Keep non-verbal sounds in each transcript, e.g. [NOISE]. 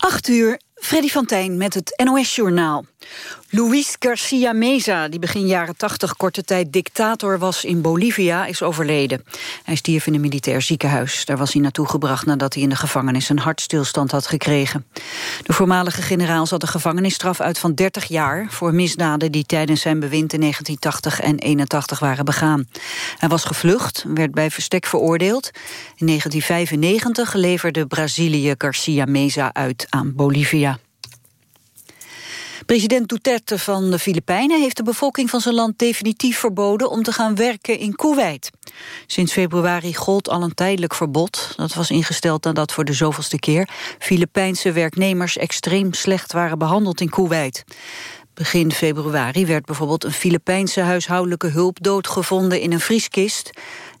8 uur, Freddy van met het NOS-journaal. Luis Garcia Meza, die begin jaren 80 korte tijd dictator was in Bolivia, is overleden. Hij stierf in een militair ziekenhuis. Daar was hij naartoe gebracht nadat hij in de gevangenis een hartstilstand had gekregen. De voormalige generaal zat een gevangenisstraf uit van 30 jaar... voor misdaden die tijdens zijn bewind in 1980 en 81 waren begaan. Hij was gevlucht, werd bij verstek veroordeeld. In 1995 leverde Brazilië Garcia Meza uit aan Bolivia. President Duterte van de Filipijnen heeft de bevolking van zijn land definitief verboden om te gaan werken in Kuwait. Sinds februari gold al een tijdelijk verbod. Dat was ingesteld nadat voor de zoveelste keer Filipijnse werknemers extreem slecht waren behandeld in Kuwait. Begin februari werd bijvoorbeeld een Filipijnse huishoudelijke hulp doodgevonden in een vrieskist.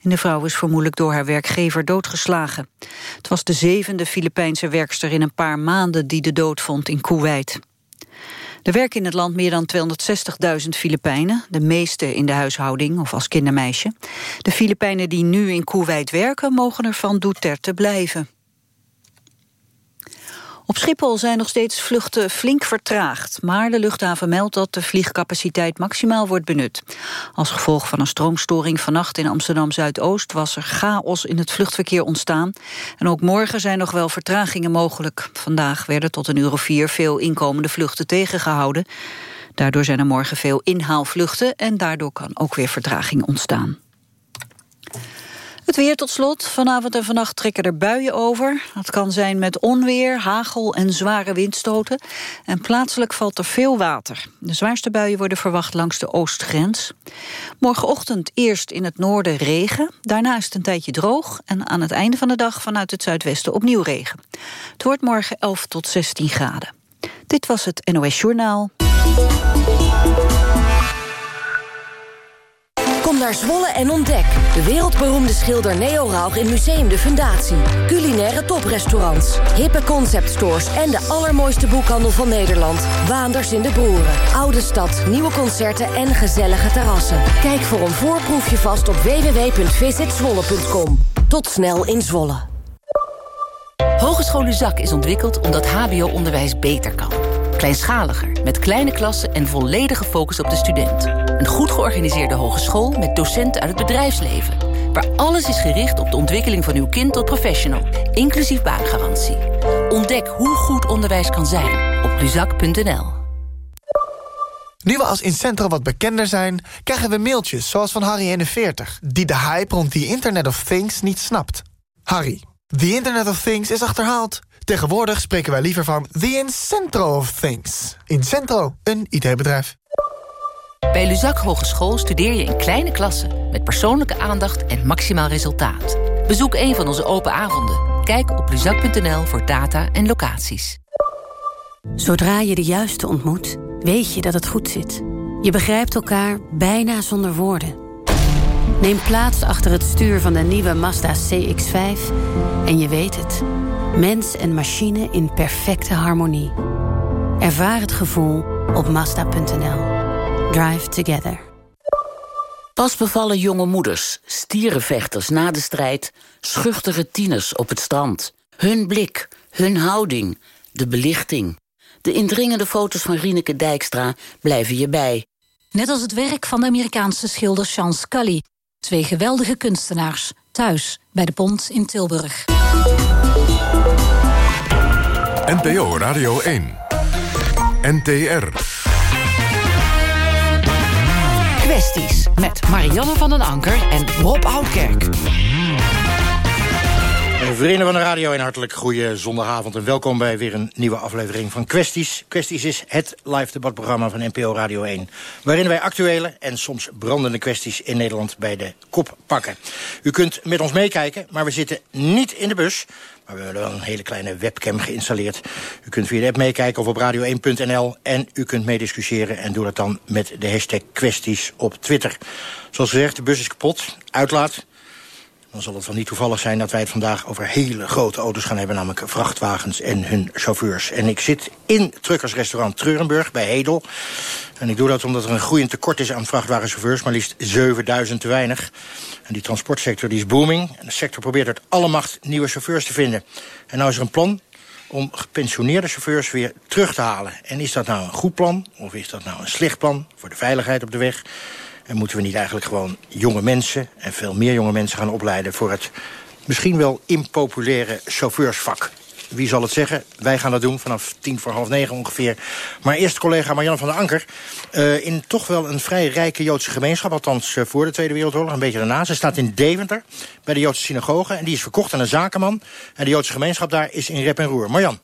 En de vrouw is vermoedelijk door haar werkgever doodgeslagen. Het was de zevende Filipijnse werkster in een paar maanden die de dood vond in Kuwait. Er werken in het land meer dan 260.000 Filipijnen, de meeste in de huishouding of als kindermeisje. De Filipijnen die nu in Kuwait werken, mogen er van Duterte blijven. Op Schiphol zijn nog steeds vluchten flink vertraagd... maar de luchthaven meldt dat de vliegcapaciteit maximaal wordt benut. Als gevolg van een stroomstoring vannacht in Amsterdam-Zuidoost... was er chaos in het vluchtverkeer ontstaan. En ook morgen zijn nog wel vertragingen mogelijk. Vandaag werden tot een uur of vier veel inkomende vluchten tegengehouden. Daardoor zijn er morgen veel inhaalvluchten... en daardoor kan ook weer vertraging ontstaan. Het weer tot slot. Vanavond en vannacht trekken er buien over. Dat kan zijn met onweer, hagel en zware windstoten. En plaatselijk valt er veel water. De zwaarste buien worden verwacht langs de oostgrens. Morgenochtend eerst in het noorden regen. Daarna is het een tijdje droog. En aan het einde van de dag vanuit het zuidwesten opnieuw regen. Het wordt morgen 11 tot 16 graden. Dit was het NOS Journaal. Kom naar Zwolle en ontdek. De wereldberoemde schilder Neo Rauch in Museum de Fundatie. Culinaire toprestaurants, hippe conceptstores... en de allermooiste boekhandel van Nederland. Waanders in de Broeren. Oude stad, nieuwe concerten en gezellige terrassen. Kijk voor een voorproefje vast op www.visitzwolle.com. Tot snel in Zwolle. Hogeschool Zak is ontwikkeld omdat hbo-onderwijs beter kan. Kleinschaliger, met kleine klassen en volledige focus op de student. Een goed georganiseerde hogeschool met docenten uit het bedrijfsleven. Waar alles is gericht op de ontwikkeling van uw kind tot professional. Inclusief baangarantie. Ontdek hoe goed onderwijs kan zijn op luzak.nl. Nu we als Incentro wat bekender zijn, krijgen we mailtjes zoals van Harry41... die de hype rond die Internet of Things niet snapt. Harry, the Internet of Things is achterhaald. Tegenwoordig spreken wij liever van the Incentro of Things. Incentro, een IT-bedrijf. Bij Luzak Hogeschool studeer je in kleine klassen... met persoonlijke aandacht en maximaal resultaat. Bezoek een van onze open avonden. Kijk op luzak.nl voor data en locaties. Zodra je de juiste ontmoet, weet je dat het goed zit. Je begrijpt elkaar bijna zonder woorden. Neem plaats achter het stuur van de nieuwe Mazda CX-5 en je weet het. Mens en machine in perfecte harmonie. Ervaar het gevoel op Mazda.nl. Drive together. Pas bevallen jonge moeders, stierenvechters na de strijd... schuchtere tieners op het strand. Hun blik, hun houding, de belichting. De indringende foto's van Rieneke Dijkstra blijven je bij. Net als het werk van de Amerikaanse schilder Sean Scully. Twee geweldige kunstenaars, thuis bij de Pont in Tilburg. NPO Radio 1. NTR. Met Marianne van den Anker en Rob Oudkerk. Vrienden van de radio, een hartelijk goede zondagavond... en welkom bij weer een nieuwe aflevering van Kwesties. Kwesties is het live debatprogramma van NPO Radio 1... waarin wij actuele en soms brandende kwesties in Nederland bij de kop pakken. U kunt met ons meekijken, maar we zitten niet in de bus... Maar we hebben wel een hele kleine webcam geïnstalleerd. U kunt via de app meekijken of op radio1.nl. En u kunt meediscussiëren en doe dat dan met de hashtag kwesties op Twitter. Zoals gezegd, de bus is kapot. Uitlaat. Dan zal het wel niet toevallig zijn dat wij het vandaag over hele grote auto's gaan hebben. Namelijk vrachtwagens en hun chauffeurs. En ik zit in truckersrestaurant Treurenburg bij Hedel. En ik doe dat omdat er een groeiend tekort is aan vrachtwagenchauffeurs. Maar liefst 7000 te weinig. En die transportsector die is booming. En de sector probeert uit alle macht nieuwe chauffeurs te vinden. En nou is er een plan om gepensioneerde chauffeurs weer terug te halen. En is dat nou een goed plan of is dat nou een slecht plan voor de veiligheid op de weg? En moeten we niet eigenlijk gewoon jonge mensen... en veel meer jonge mensen gaan opleiden... voor het misschien wel impopulaire chauffeursvak? Wie zal het zeggen? Wij gaan dat doen vanaf tien voor half negen ongeveer. Maar eerst collega Marianne van der Anker. Uh, in toch wel een vrij rijke Joodse gemeenschap. Althans uh, voor de Tweede Wereldoorlog, een beetje daarna. Ze staat in Deventer, bij de Joodse synagoge. En die is verkocht aan een zakenman. En de Joodse gemeenschap daar is in rep en roer. Marjan.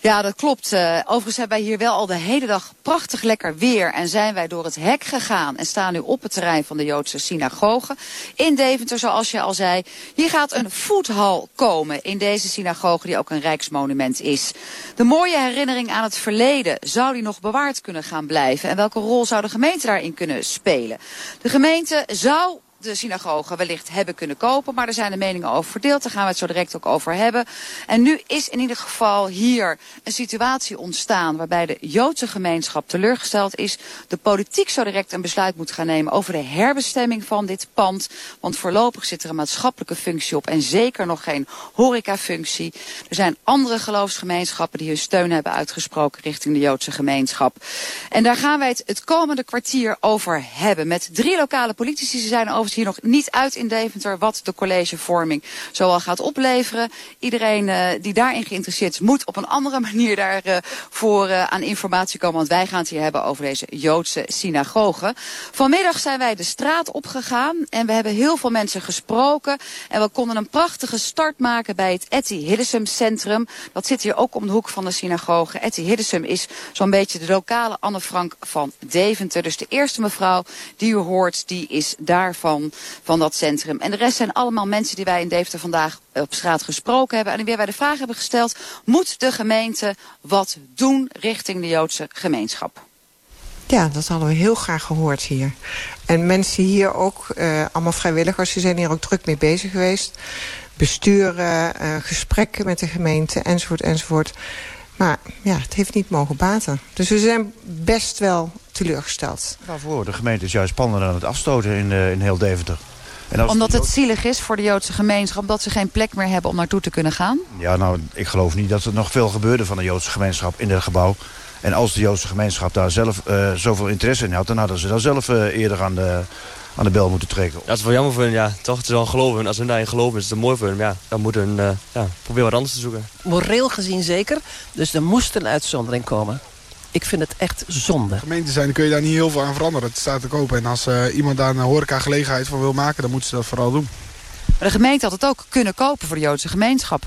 Ja, dat klopt. Uh, overigens hebben wij hier wel al de hele dag prachtig lekker weer. En zijn wij door het hek gegaan en staan nu op het terrein van de Joodse synagoge. In Deventer, zoals je al zei. Hier gaat een voethal komen in deze synagoge die ook een rijksmonument is. De mooie herinnering aan het verleden, zou die nog bewaard kunnen gaan blijven? En welke rol zou de gemeente daarin kunnen spelen? De gemeente zou de synagoge wellicht hebben kunnen kopen. Maar er zijn de meningen over verdeeld. Daar gaan we het zo direct ook over hebben. En nu is in ieder geval hier een situatie ontstaan waarbij de Joodse gemeenschap teleurgesteld is. De politiek zo direct een besluit moet gaan nemen over de herbestemming van dit pand. Want voorlopig zit er een maatschappelijke functie op en zeker nog geen horecafunctie. Er zijn andere geloofsgemeenschappen die hun steun hebben uitgesproken richting de Joodse gemeenschap. En daar gaan wij het het komende kwartier over hebben. Met drie lokale politici. Ze zijn over hier nog niet uit in Deventer wat de collegevorming zoal gaat opleveren. Iedereen uh, die daarin geïnteresseerd is, moet op een andere [LAUGHS] manier daarvoor uh, uh, aan informatie komen. Want wij gaan het hier hebben over deze Joodse synagoge. Vanmiddag zijn wij de straat opgegaan en we hebben heel veel mensen gesproken. En we konden een prachtige start maken bij het Etty Hillesum Centrum. Dat zit hier ook om de hoek van de synagoge. Etty Hillesum is zo'n beetje de lokale Anne Frank van Deventer. Dus de eerste mevrouw die u hoort, die is daarvan van, dat centrum. En de rest zijn allemaal mensen die wij in Deventer vandaag op straat gesproken hebben. En weer wij de vraag hebben gesteld, moet de gemeente wat doen richting de Joodse gemeenschap? Ja, dat hadden we heel graag gehoord hier. En mensen hier ook, uh, allemaal vrijwilligers, die zijn hier ook druk mee bezig geweest. Besturen, uh, gesprekken met de gemeente, enzovoort, enzovoort. Maar ja, het heeft niet mogen baten. Dus we zijn best wel teleurgesteld. Waarvoor? De gemeente is juist panden aan het afstoten in, uh, in heel Deventer. En als omdat het zielig is voor de Joodse gemeenschap... dat ze geen plek meer hebben om naartoe te kunnen gaan? Ja, nou, ik geloof niet dat er nog veel gebeurde van de Joodse gemeenschap in het gebouw. En als de Joodse gemeenschap daar zelf uh, zoveel interesse in had... dan hadden ze daar zelf uh, eerder aan de, aan de bel moeten trekken. Dat is wel jammer voor hen, ja. Toch, het is wel een geloof. En als hun daarin geloven, is het mooi voor hen. Ja, dan moeten hun uh, ja, proberen wat anders te zoeken. Moreel gezien zeker. Dus er moest een uitzondering komen. Ik vind het echt zonde. Gemeente zijn, kun je daar niet heel veel aan veranderen. Het staat te kopen. En als uh, iemand daar een horeca gelegenheid van wil maken, dan moeten ze dat vooral doen. Maar de gemeente had het ook kunnen kopen voor de Joodse gemeenschap.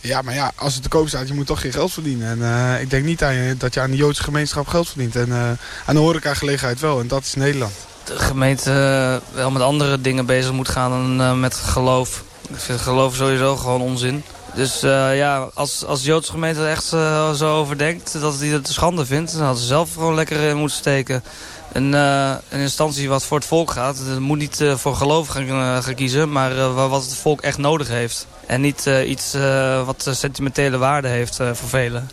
Ja, maar ja, als het te koop staat, je moet toch geen geld verdienen. En uh, ik denk niet aan je, dat je aan de Joodse gemeenschap geld verdient. En uh, aan de horeca gelegenheid wel. En dat is Nederland. De gemeente uh, wel met andere dingen bezig moet gaan dan met geloof. Ik vind geloof sowieso gewoon onzin. Dus uh, ja, als, als de Joodse gemeente er echt zo over denkt dat hij het schande vindt... dan hadden ze zelf gewoon lekker in moeten steken. Een, een instantie wat voor het volk gaat. Moet niet voor geloof gaan, gaan kiezen, maar wat het volk echt nodig heeft. En niet iets wat sentimentele waarde heeft voor velen.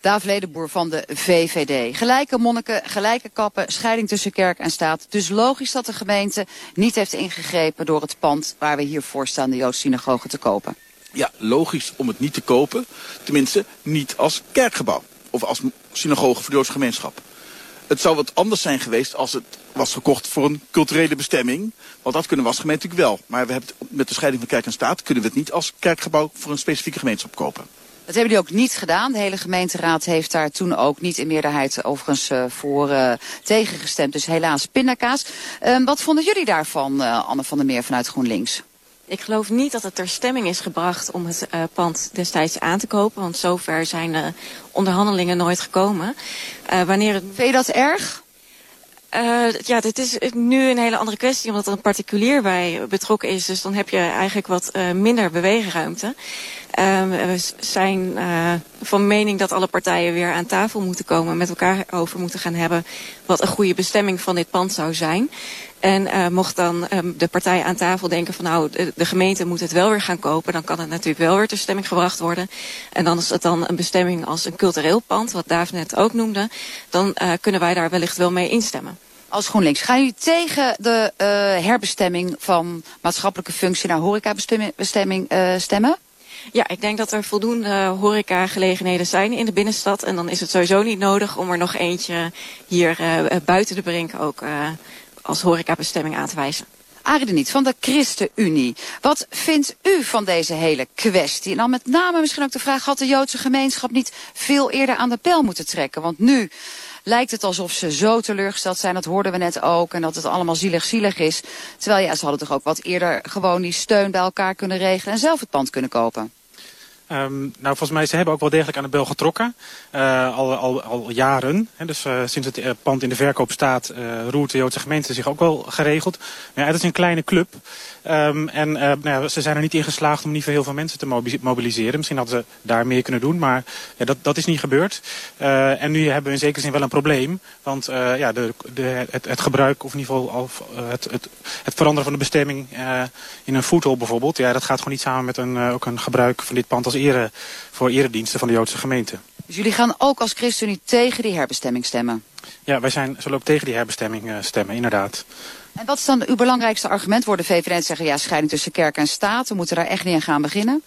Daaf Ledenboer van de VVD. Gelijke monniken, gelijke kappen, scheiding tussen kerk en staat. Dus logisch dat de gemeente niet heeft ingegrepen door het pand waar we hier voor staan, de Joodse synagoge, te kopen. Ja, logisch om het niet te kopen. Tenminste, niet als kerkgebouw. Of als synagoge voor de Joodse gemeenschap. Het zou wat anders zijn geweest als het was gekocht voor een culturele bestemming. Want dat kunnen we als gemeente natuurlijk wel. Maar we hebben met de scheiding van kerk en staat kunnen we het niet als kerkgebouw voor een specifieke gemeenschap kopen. Dat hebben die ook niet gedaan. De hele gemeenteraad heeft daar toen ook niet in meerderheid overigens uh, voor uh, tegengestemd. Dus helaas pindakaas. Uh, wat vonden jullie daarvan, uh, Anne van der Meer vanuit GroenLinks? Ik geloof niet dat het ter stemming is gebracht om het uh, pand destijds aan te kopen. Want zover zijn de onderhandelingen nooit gekomen. Uh, wanneer het... Vind je dat erg? Uh, ja, dit is nu een hele andere kwestie, omdat er een particulier bij betrokken is. Dus dan heb je eigenlijk wat uh, minder beweegruimte. Uh, we zijn uh, van mening dat alle partijen weer aan tafel moeten komen... met elkaar over moeten gaan hebben wat een goede bestemming van dit pand zou zijn. En uh, mocht dan um, de partij aan tafel denken van nou, de, de, gemeente moet het wel weer gaan kopen... dan kan het natuurlijk wel weer ter stemming gebracht worden. En dan is het dan een bestemming als een cultureel pand, wat Daaf net ook noemde. Dan uh, kunnen wij daar wellicht wel mee instemmen. Als GroenLinks. Gaan jullie tegen de uh, herbestemming van maatschappelijke functie naar horecabestemming stemmen? Ja, ik denk dat er voldoende horecagelegenheden zijn in de binnenstad. En dan is het sowieso niet nodig om er nog eentje hier buiten de brink ook als horecabestemming aan te wijzen. Arie de Niet van de ChristenUnie. Wat vindt u van deze hele kwestie? En dan met name misschien ook de vraag, had de Joodse gemeenschap niet veel eerder aan de pijl moeten trekken? Want nu lijkt het alsof ze zo teleurgesteld zijn. Dat hoorden we net ook. En dat het allemaal zielig-zielig is. Terwijl ja, ze hadden toch ook wat eerder gewoon die steun bij elkaar kunnen regelen. En zelf het pand kunnen kopen. Um, nou, volgens mij, ze hebben ook wel degelijk aan de bel getrokken. Uh, al, al, al jaren. Hè, dus uh, sinds het uh, pand in de verkoop staat, roert de Joodse gemeente zich ook wel geregeld. Ja, het is een kleine club. Um, en nou ja, ze zijn er niet in geslaagd om niet voor heel veel mensen te mobiliseren. Misschien hadden ze daar meer kunnen doen, maar ja, dat, dat is niet gebeurd. en nu hebben we in zekere zin wel een probleem. Want ja, de, de, het, het, gebruik, of in ieder geval al, het, het, het, veranderen van de bestemming in een voetel bijvoorbeeld. Ja, dat gaat gewoon niet samen met een, ook een gebruik van dit pand als ere, voor erediensten van de Joodse gemeente. Dus jullie gaan ook als ChristenUnie tegen die herbestemming stemmen? Ja, wij zijn, zullen ook tegen die herbestemming uh, stemmen, inderdaad. En wat is dan uw belangrijkste argument? Worden VVD zeggen, ja, scheiding tussen kerk en staat, we moeten daar echt niet aan gaan beginnen?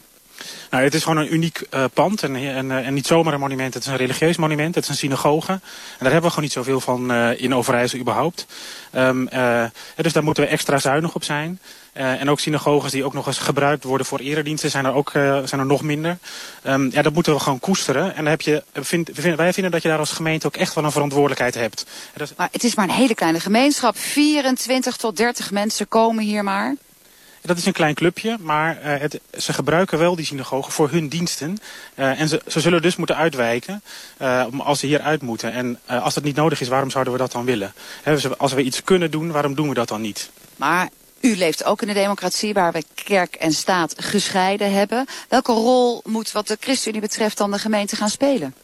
Nou, het is gewoon een uniek uh, pand en, en, en, niet zomaar een monument. Het is een religieus monument, het is een synagoge. En daar hebben we gewoon niet zoveel van in Overijssel überhaupt. Uh, dus daar moeten we extra zuinig op zijn. En ook synagoges die ook nog eens gebruikt worden voor erediensten zijn er ook zijn er nog minder. Um, ja, dat moeten we gewoon koesteren. En dan heb je, vind, wij vinden dat je daar als gemeente ook echt wel een verantwoordelijkheid hebt. Maar het is maar een hele kleine gemeenschap. 24 tot 30 mensen komen hier maar. Dat is een klein clubje, maar uh, het, ze gebruiken wel die synagoge voor hun diensten. Uh, en ze, ze zullen dus moeten uitwijken uh, als ze hier uit moeten. En als dat niet nodig is, waarom zouden we dat dan willen? Als we iets kunnen doen, waarom doen we dat dan niet? Maar u leeft ook in een democratie waar we kerk en staat gescheiden hebben. Welke rol moet wat de ChristenUnie betreft dan de gemeente gaan spelen?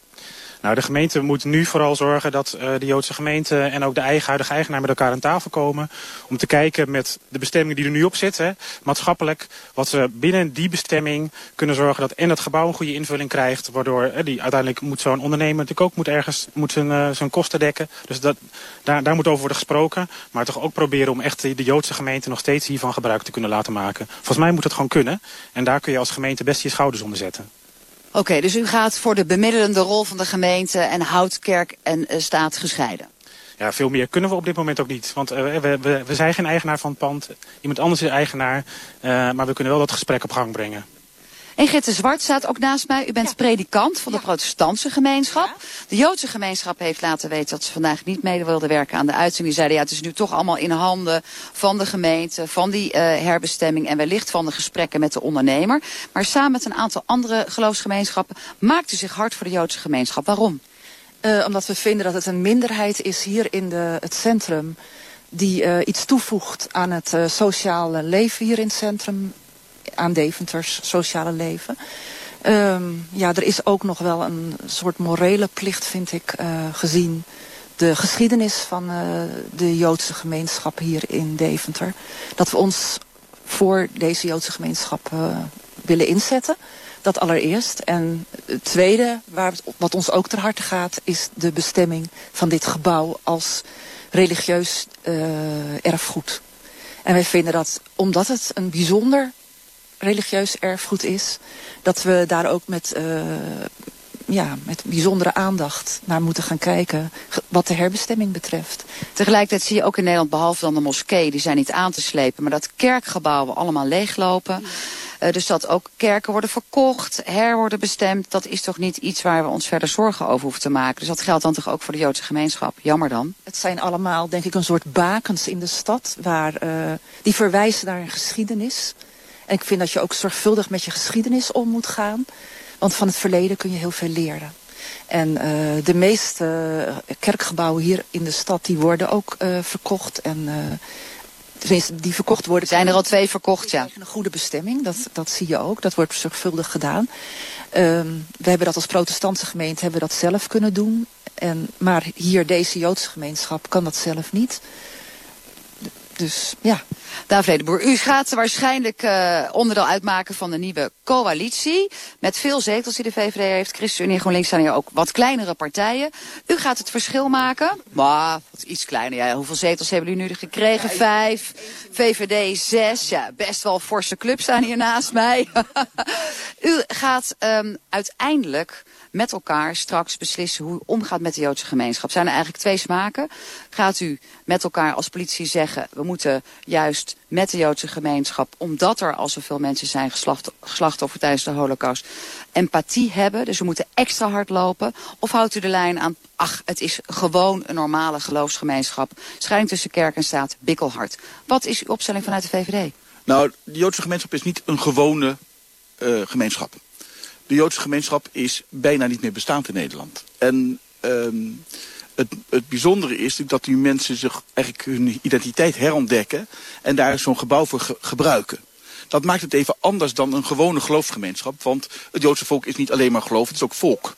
Nou, de gemeente moet nu vooral zorgen dat uh, de Joodse gemeente en ook de eigen, huidige eigenaar met elkaar aan tafel komen. Om te kijken met de bestemmingen die er nu op zitten, maatschappelijk, wat ze binnen die bestemming kunnen zorgen dat en het gebouw een goede invulling krijgt. Waardoor die uiteindelijk moet zo'n ondernemer natuurlijk ook moet ergens moet zijn, uh, zijn kosten dekken. Dus dat, daar, daar moet over worden gesproken. Maar toch ook proberen om echt de, Joodse gemeente nog steeds hiervan gebruik te kunnen laten maken. Volgens mij moet het gewoon kunnen. En daar kun je als gemeente best je schouders onder zetten. Oké, dus u gaat voor de bemiddelende rol van de gemeente en houdt kerk en uh, staat gescheiden? Ja, veel meer kunnen we op dit moment ook niet. Want uh, we, we, zijn geen eigenaar van het pand. Iemand anders is eigenaar. Uh, maar we kunnen wel dat gesprek op gang brengen. En Gitte Zwart staat ook naast mij. U bent ja. predikant van de ja. protestantse gemeenschap. Ja. De Joodse gemeenschap heeft laten weten dat ze vandaag niet mee wilden werken aan de uitzending. Die zeiden ja, het is nu toch allemaal in handen van de gemeente, van die uh, herbestemming en wellicht van de gesprekken met de ondernemer. Maar samen met een aantal andere geloofsgemeenschappen maakt u zich hard voor de Joodse gemeenschap. Waarom? Uh, omdat we vinden dat het een minderheid is hier in de, het centrum die uh, iets toevoegt aan het uh, sociale leven hier in het centrum aan Deventers sociale leven. Um, ja, er is ook nog wel een soort morele plicht, vind ik, uh, gezien de geschiedenis van uh, de Joodse gemeenschap hier in Deventer. Dat we ons voor deze Joodse gemeenschap uh, willen inzetten. Dat allereerst. En het tweede, waar, wat ons ook ter harte gaat, is de bestemming van dit gebouw als religieus erfgoed. En wij vinden dat, omdat het een bijzonder religieus erfgoed is. Dat we daar ook met, uh, ja, met bijzondere aandacht naar moeten gaan kijken. Wat de herbestemming betreft. Tegelijkertijd zie je ook in Nederland, behalve dan de moskee, die zijn niet aan te slepen. Maar dat kerkgebouwen allemaal leeglopen. Uh, dus dat ook kerken worden verkocht, her worden bestemd. Dat is toch niet iets waar we ons verder zorgen over hoeven te maken. Dus dat geldt dan toch ook voor de Joodse gemeenschap. Jammer dan. Het zijn allemaal, denk ik, een soort bakens in de stad. Waar, uh, die verwijzen naar een geschiedenis. En ik vind dat je ook zorgvuldig met je geschiedenis om moet gaan. Want van het verleden kun je heel veel leren. En uh, de meeste uh, kerkgebouwen hier in de stad, die worden ook uh, verkocht. En uh, tenminste, die verkocht worden. Zijn er al twee verkocht, ja. Een goede bestemming, dat, dat zie je ook. Dat wordt zorgvuldig gedaan. Um, we hebben dat als protestantse gemeente hebben we dat zelf kunnen doen. En, maar hier, deze Joodse gemeenschap, kan dat zelf niet Dus ja. David Ledenboer, u gaat waarschijnlijk uh, onderdeel uitmaken van de nieuwe coalitie. Met veel zetels die de VVD heeft. ChristenUnie en GroenLinks zijn hier ook wat kleinere partijen. U gaat het verschil maken. Maar iets kleiner. Ja, hoeveel zetels hebben jullie nu gekregen? Vijf. VVD zes. Ja, best wel forse clubs staan hier naast mij. [LAUGHS] u gaat um, uiteindelijk met elkaar straks beslissen hoe u omgaat met de Joodse gemeenschap. Zijn er eigenlijk twee smaken? Gaat u met elkaar als politie zeggen, we moeten juist met de Joodse gemeenschap, omdat er al zoveel mensen zijn geslachtofferd tijdens de holocaust, empathie hebben, dus we moeten extra hard lopen? Of houdt u de lijn aan, ach, het is gewoon een normale geloofsgemeenschap, scheiding tussen kerk en staat, bikkelhard. Wat is uw opstelling vanuit de VVD? Nou, de Joodse gemeenschap is niet een gewone uh, gemeenschap de Joodse gemeenschap is bijna niet meer bestaand in Nederland. En um, het, het bijzondere is dat die mensen zich eigenlijk hun identiteit herontdekken en daar zo'n gebouw voor ge gebruiken. Dat maakt het even anders dan een gewone geloofsgemeenschap, want het Joodse volk is niet alleen maar geloof, het is ook volk.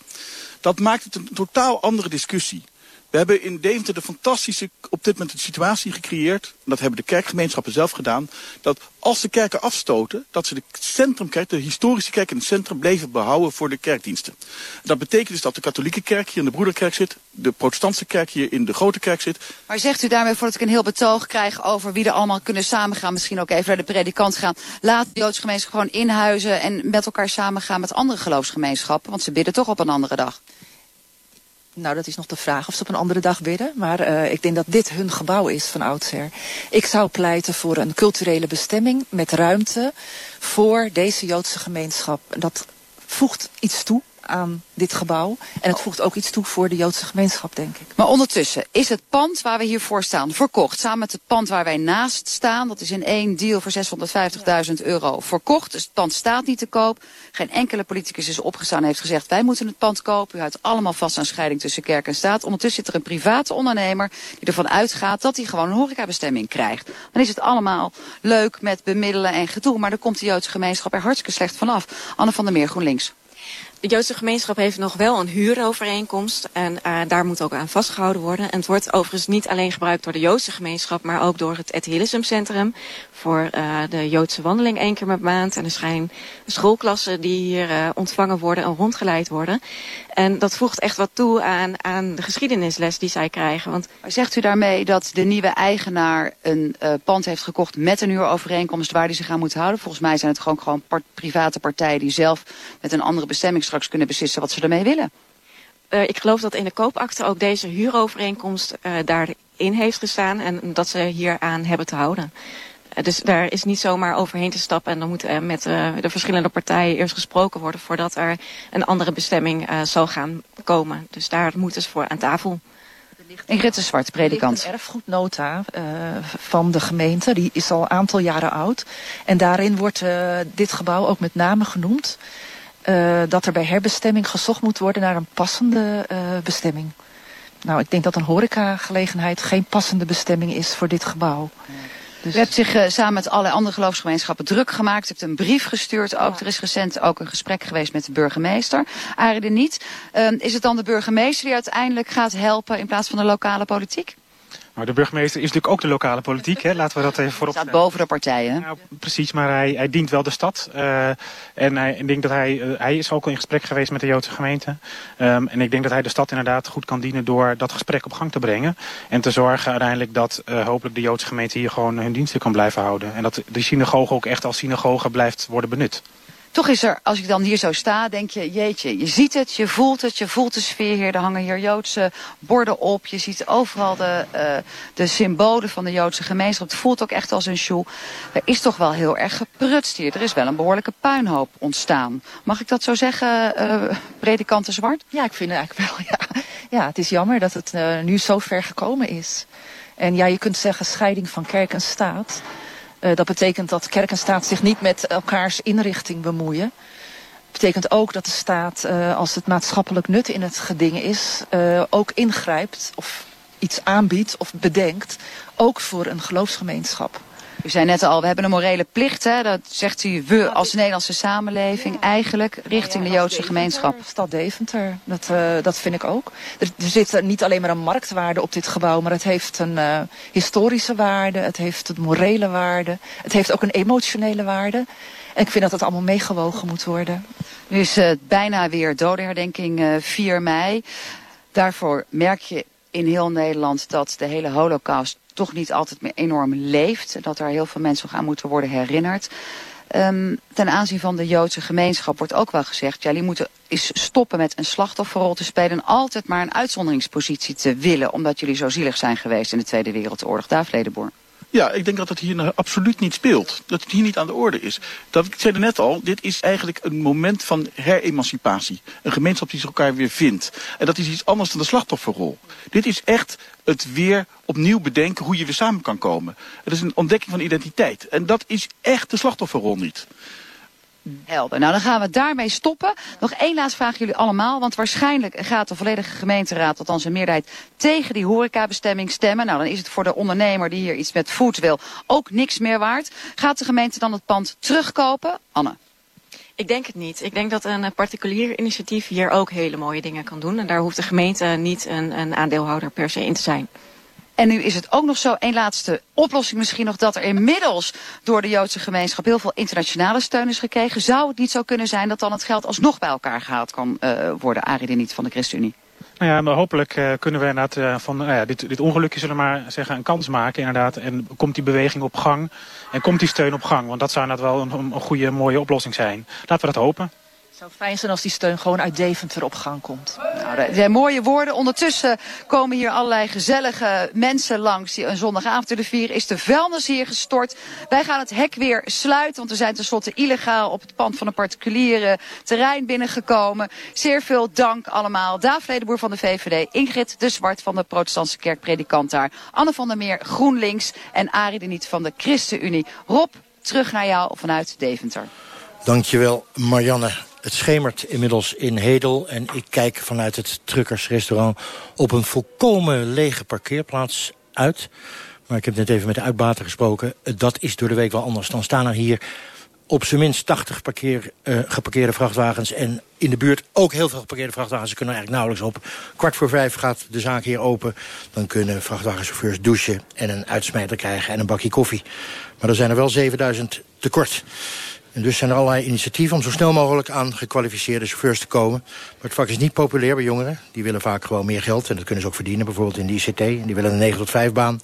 Dat maakt het een totaal andere discussie. We hebben in Deventer de fantastische op dit moment een situatie gecreëerd. En dat hebben de kerkgemeenschappen zelf gedaan. Dat als de kerken afstoten, dat ze de centrumkerk, de historische kerk in het centrum bleven behouden voor de kerkdiensten. Dat betekent dus dat de katholieke kerk hier in de broederkerk zit. De protestantse kerk hier in de grote kerk zit. Maar zegt u daarmee, voordat ik een heel betoog krijg over wie er allemaal kunnen samengaan. Misschien ook even naar de predikant gaan. Laat de Joodse gemeenschap gewoon inhuizen en met elkaar samengaan met andere geloofsgemeenschappen. Want ze bidden toch op een andere dag. Nou, dat is nog de vraag of ze op een andere dag bidden. Maar uh, ik denk dat dit hun gebouw is van oudsher. Ik zou pleiten voor een culturele bestemming met ruimte voor deze Joodse gemeenschap. Dat voegt iets toe aan dit gebouw. En het voegt ook iets toe voor de Joodse gemeenschap, denk ik. Maar ondertussen is het pand waar we hier voor staan verkocht. Samen met het pand waar wij naast staan. Dat is in één deal voor 650.000 euro verkocht. Dus het pand staat niet te koop. Geen enkele politicus is opgestaan en heeft gezegd... wij moeten het pand kopen. U houdt allemaal vast aan scheiding tussen kerk en staat. Ondertussen zit er een private ondernemer die ervan uitgaat... dat hij gewoon een horecabestemming krijgt. Dan is het allemaal leuk met bemiddelen en gedoe. Maar dan komt de Joodse gemeenschap er hartstikke slecht vanaf. Anne van der Meer, GroenLinks de Joodse gemeenschap heeft nog wel een huurovereenkomst. En uh, daar moet ook aan vastgehouden worden. En het wordt overigens niet alleen gebruikt door de Joodse gemeenschap, maar ook door het Ethilism Centrum. Voor uh, de Joodse wandeling één keer per maand. En er zijn schoolklassen die hier uh, ontvangen worden en rondgeleid worden. En dat voegt echt wat toe aan, aan de geschiedenisles die zij krijgen. Want zegt u daarmee dat de nieuwe eigenaar een pand heeft gekocht met een huurovereenkomst waar die zich aan moet houden? Volgens mij zijn het gewoon, gewoon part, private partijen die zelf met een andere bestemming straks kunnen beslissen wat ze ermee willen. Uh, ik geloof dat in de koopakte ook deze huurovereenkomst uh, daarin heeft gestaan en dat ze hier aan hebben te houden. Dus daar is niet zomaar overheen te stappen. En dan moet uh, met uh, de verschillende partijen eerst gesproken worden... voordat er een andere bestemming uh, zal gaan komen. Dus daar moeten ze voor aan tafel. Ingrid de Zwart, predikant. Er een erfgoednota uh, van de gemeente. Die is al een aantal jaren oud. En daarin wordt uh, dit gebouw ook met name genoemd. Uh, dat er bij herbestemming gezocht moet worden naar een passende uh, bestemming. Nou, ik denk dat een horecagelegenheid geen passende bestemming is voor dit gebouw. Nee. Dus... U hebt zich uh, samen met alle andere geloofsgemeenschappen druk gemaakt. U hebt een brief gestuurd ook. Ja. Er is recent ook een gesprek geweest met de burgemeester. Arie de Niet. Uh, is het dan de burgemeester die uiteindelijk gaat helpen in plaats van de lokale politiek? Nou, de burgemeester is natuurlijk ook de lokale politiek. Hè? Laten we dat even voorop. Hij staat boven de partijen. Nou, precies, maar hij, hij dient wel de stad. Uh, en hij, ik denk dat hij, uh, hij is ook al in gesprek geweest met de Joodse gemeente. Um, en ik denk dat hij de stad inderdaad goed kan dienen door dat gesprek op gang te brengen. En te zorgen uiteindelijk dat uh, hopelijk de Joodse gemeente hier gewoon hun diensten kan blijven houden. En dat de synagoge ook echt als synagoge blijft worden benut. Toch is er, als ik dan hier zo sta, denk je, jeetje, je ziet het, je voelt het, je voelt de sfeer hier. Er hangen hier Joodse borden op. Je ziet overal de, uh, de symbolen van de Joodse gemeenschap. Het voelt ook echt als een shoe. Er is toch wel heel erg geprutst hier. Er is wel een behoorlijke puinhoop ontstaan. Mag ik dat zo zeggen, uh, predikante Zwart? Ja, ik vind het eigenlijk wel, ja. Ja, het is jammer dat het uh, nu zo ver gekomen is. En ja, je kunt zeggen scheiding van kerk en staat... Uh, dat betekent dat kerk en staat zich niet met elkaars inrichting bemoeien. Dat betekent ook dat de staat, uh, als het maatschappelijk nut in het geding is, uh, ook ingrijpt of iets aanbiedt of bedenkt, ook voor een geloofsgemeenschap. U zei net al, we hebben een morele plicht. Hè? Dat zegt u, we als Nederlandse samenleving eigenlijk richting de Joodse gemeenschap. Stad Deventer, dat, uh, dat vind ik ook. Er, er, zit niet alleen maar een marktwaarde op dit gebouw, maar het heeft een uh, historische waarde, het heeft een morele waarde, het heeft ook een emotionele waarde. En ik vind dat dat allemaal meegewogen moet worden. Nu is het uh, bijna weer dodenherdenking 4 mei. Daarvoor merk je in heel Nederland dat de hele holocaust toch niet altijd meer enorm leeft. Dat er heel veel mensen nog aan moeten worden herinnerd. Um, ten aanzien van de Joodse gemeenschap wordt ook wel gezegd... jullie moeten is stoppen met een slachtofferrol te spelen... en altijd maar een uitzonderingspositie te willen... omdat jullie zo zielig zijn geweest in de Tweede Wereldoorlog. Daar. Ja, ik denk dat het hier nou absoluut niet speelt. Dat het hier niet aan de orde is. Dat, ik zei er net al, dit is eigenlijk een moment van heremancipatie. Een gemeenschap die zich elkaar weer vindt. En dat is iets anders dan de slachtofferrol. Dit is echt het weer opnieuw bedenken hoe je weer samen kan komen. Het is een ontdekking van identiteit. En dat is echt de slachtofferrol niet. Helder. Nou, dan gaan we daarmee stoppen. Nog één laatste vraag jullie allemaal. Want waarschijnlijk gaat de volledige gemeenteraad, althans een meerderheid, tegen die horecabestemming stemmen. Nou, dan is het voor de ondernemer die hier iets met food wil ook niks meer waard. Gaat de gemeente dan het pand terugkopen? Anne. Ik denk het niet. Ik denk dat een particulier initiatief hier ook hele mooie dingen kan doen. En daar hoeft de gemeente niet een, een aandeelhouder per se in te zijn. En nu is het ook nog zo, één laatste oplossing misschien nog... dat er inmiddels door de Joodse gemeenschap heel veel internationale steun is gekregen. Zou het niet zo kunnen zijn dat dan het geld alsnog bij elkaar gehaald kan uh, worden? Arie niet van de ChristenUnie. Nou ja, maar hopelijk uh, kunnen we inderdaad uh, van uh, ja, dit, dit ongelukje zullen maar zeggen een kans maken inderdaad. En komt die beweging op gang en komt die steun op gang. Want dat zou inderdaad wel een, een goede, mooie oplossing zijn. Laten we dat hopen. Het zou fijn zijn als die steun gewoon uit Deventer op gang komt. Nou, dat zijn mooie woorden. Ondertussen komen hier allerlei gezellige mensen langs die een zondagavond willen vieren. Is de vuilnis hier gestort. Wij gaan het hek weer sluiten, want we zijn tenslotte illegaal op het pand van een particuliere terrein binnengekomen. Zeer veel dank allemaal. Daaf Ledenboer van de VVD, Ingrid de Zwart van de Protestantse Kerk Predikant daar. Anne van der Meer, GroenLinks en Arie de Niet van de ChristenUnie. Rob, terug naar jou vanuit Deventer. Dankjewel, Marianne. Het schemert inmiddels in Hedel en ik kijk vanuit het truckersrestaurant op een volkomen lege parkeerplaats uit. Maar ik heb net even met de uitbater gesproken. Dat is door de week wel anders. Dan staan er hier op zijn minst 80 parkeer, uh, geparkeerde vrachtwagens... en in de buurt ook heel veel geparkeerde vrachtwagens. Ze kunnen eigenlijk nauwelijks op. Kwart voor vijf gaat de zaak hier open. Dan kunnen vrachtwagenchauffeurs douchen en een uitsmijter krijgen... en een bakje koffie. Maar er zijn er wel 7000 tekort. En dus zijn er allerlei initiatieven om zo snel mogelijk aan gekwalificeerde chauffeurs te komen. Maar het vak is niet populair bij jongeren. Die willen vaak gewoon meer geld en dat kunnen ze ook verdienen. Bijvoorbeeld in de ICT. En die willen een 9 tot 5 baan.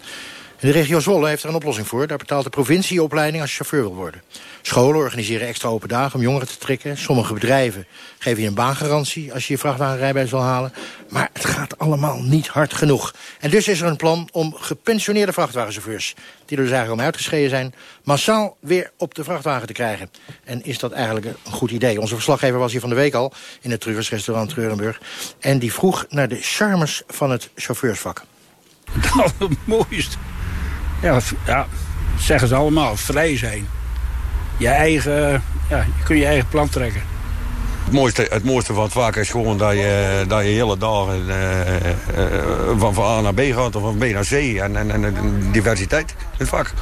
De regio Zwolle heeft er een oplossing voor. Daar betaalt de provincie opleiding als je chauffeur wil worden. Scholen organiseren extra open dagen om jongeren te trekken. Sommige bedrijven geven je een baangarantie als je je vrachtwagenrijbewijs wil halen. Maar het gaat allemaal niet hard genoeg. En dus is er een plan om gepensioneerde vrachtwagenchauffeurs... die er dus eigenlijk om uitgeschreven zijn... massaal weer op de vrachtwagen te krijgen. En is dat eigenlijk een goed idee? Onze verslaggever was hier van de week al in het Truggersrestaurant Treurenburg. En die vroeg naar de charmes van het chauffeursvak. [LAUGHS] Nou, het mooiste. Ja, ja, zeggen ze allemaal, vrij zijn. Je eigen, ja, je kunt je eigen plan trekken. Het mooiste, het mooiste van het vak is gewoon dat je, dat je hele dagen uh, uh, van, van A naar B gaat of van B naar C. En, en, en diversiteit in het vak.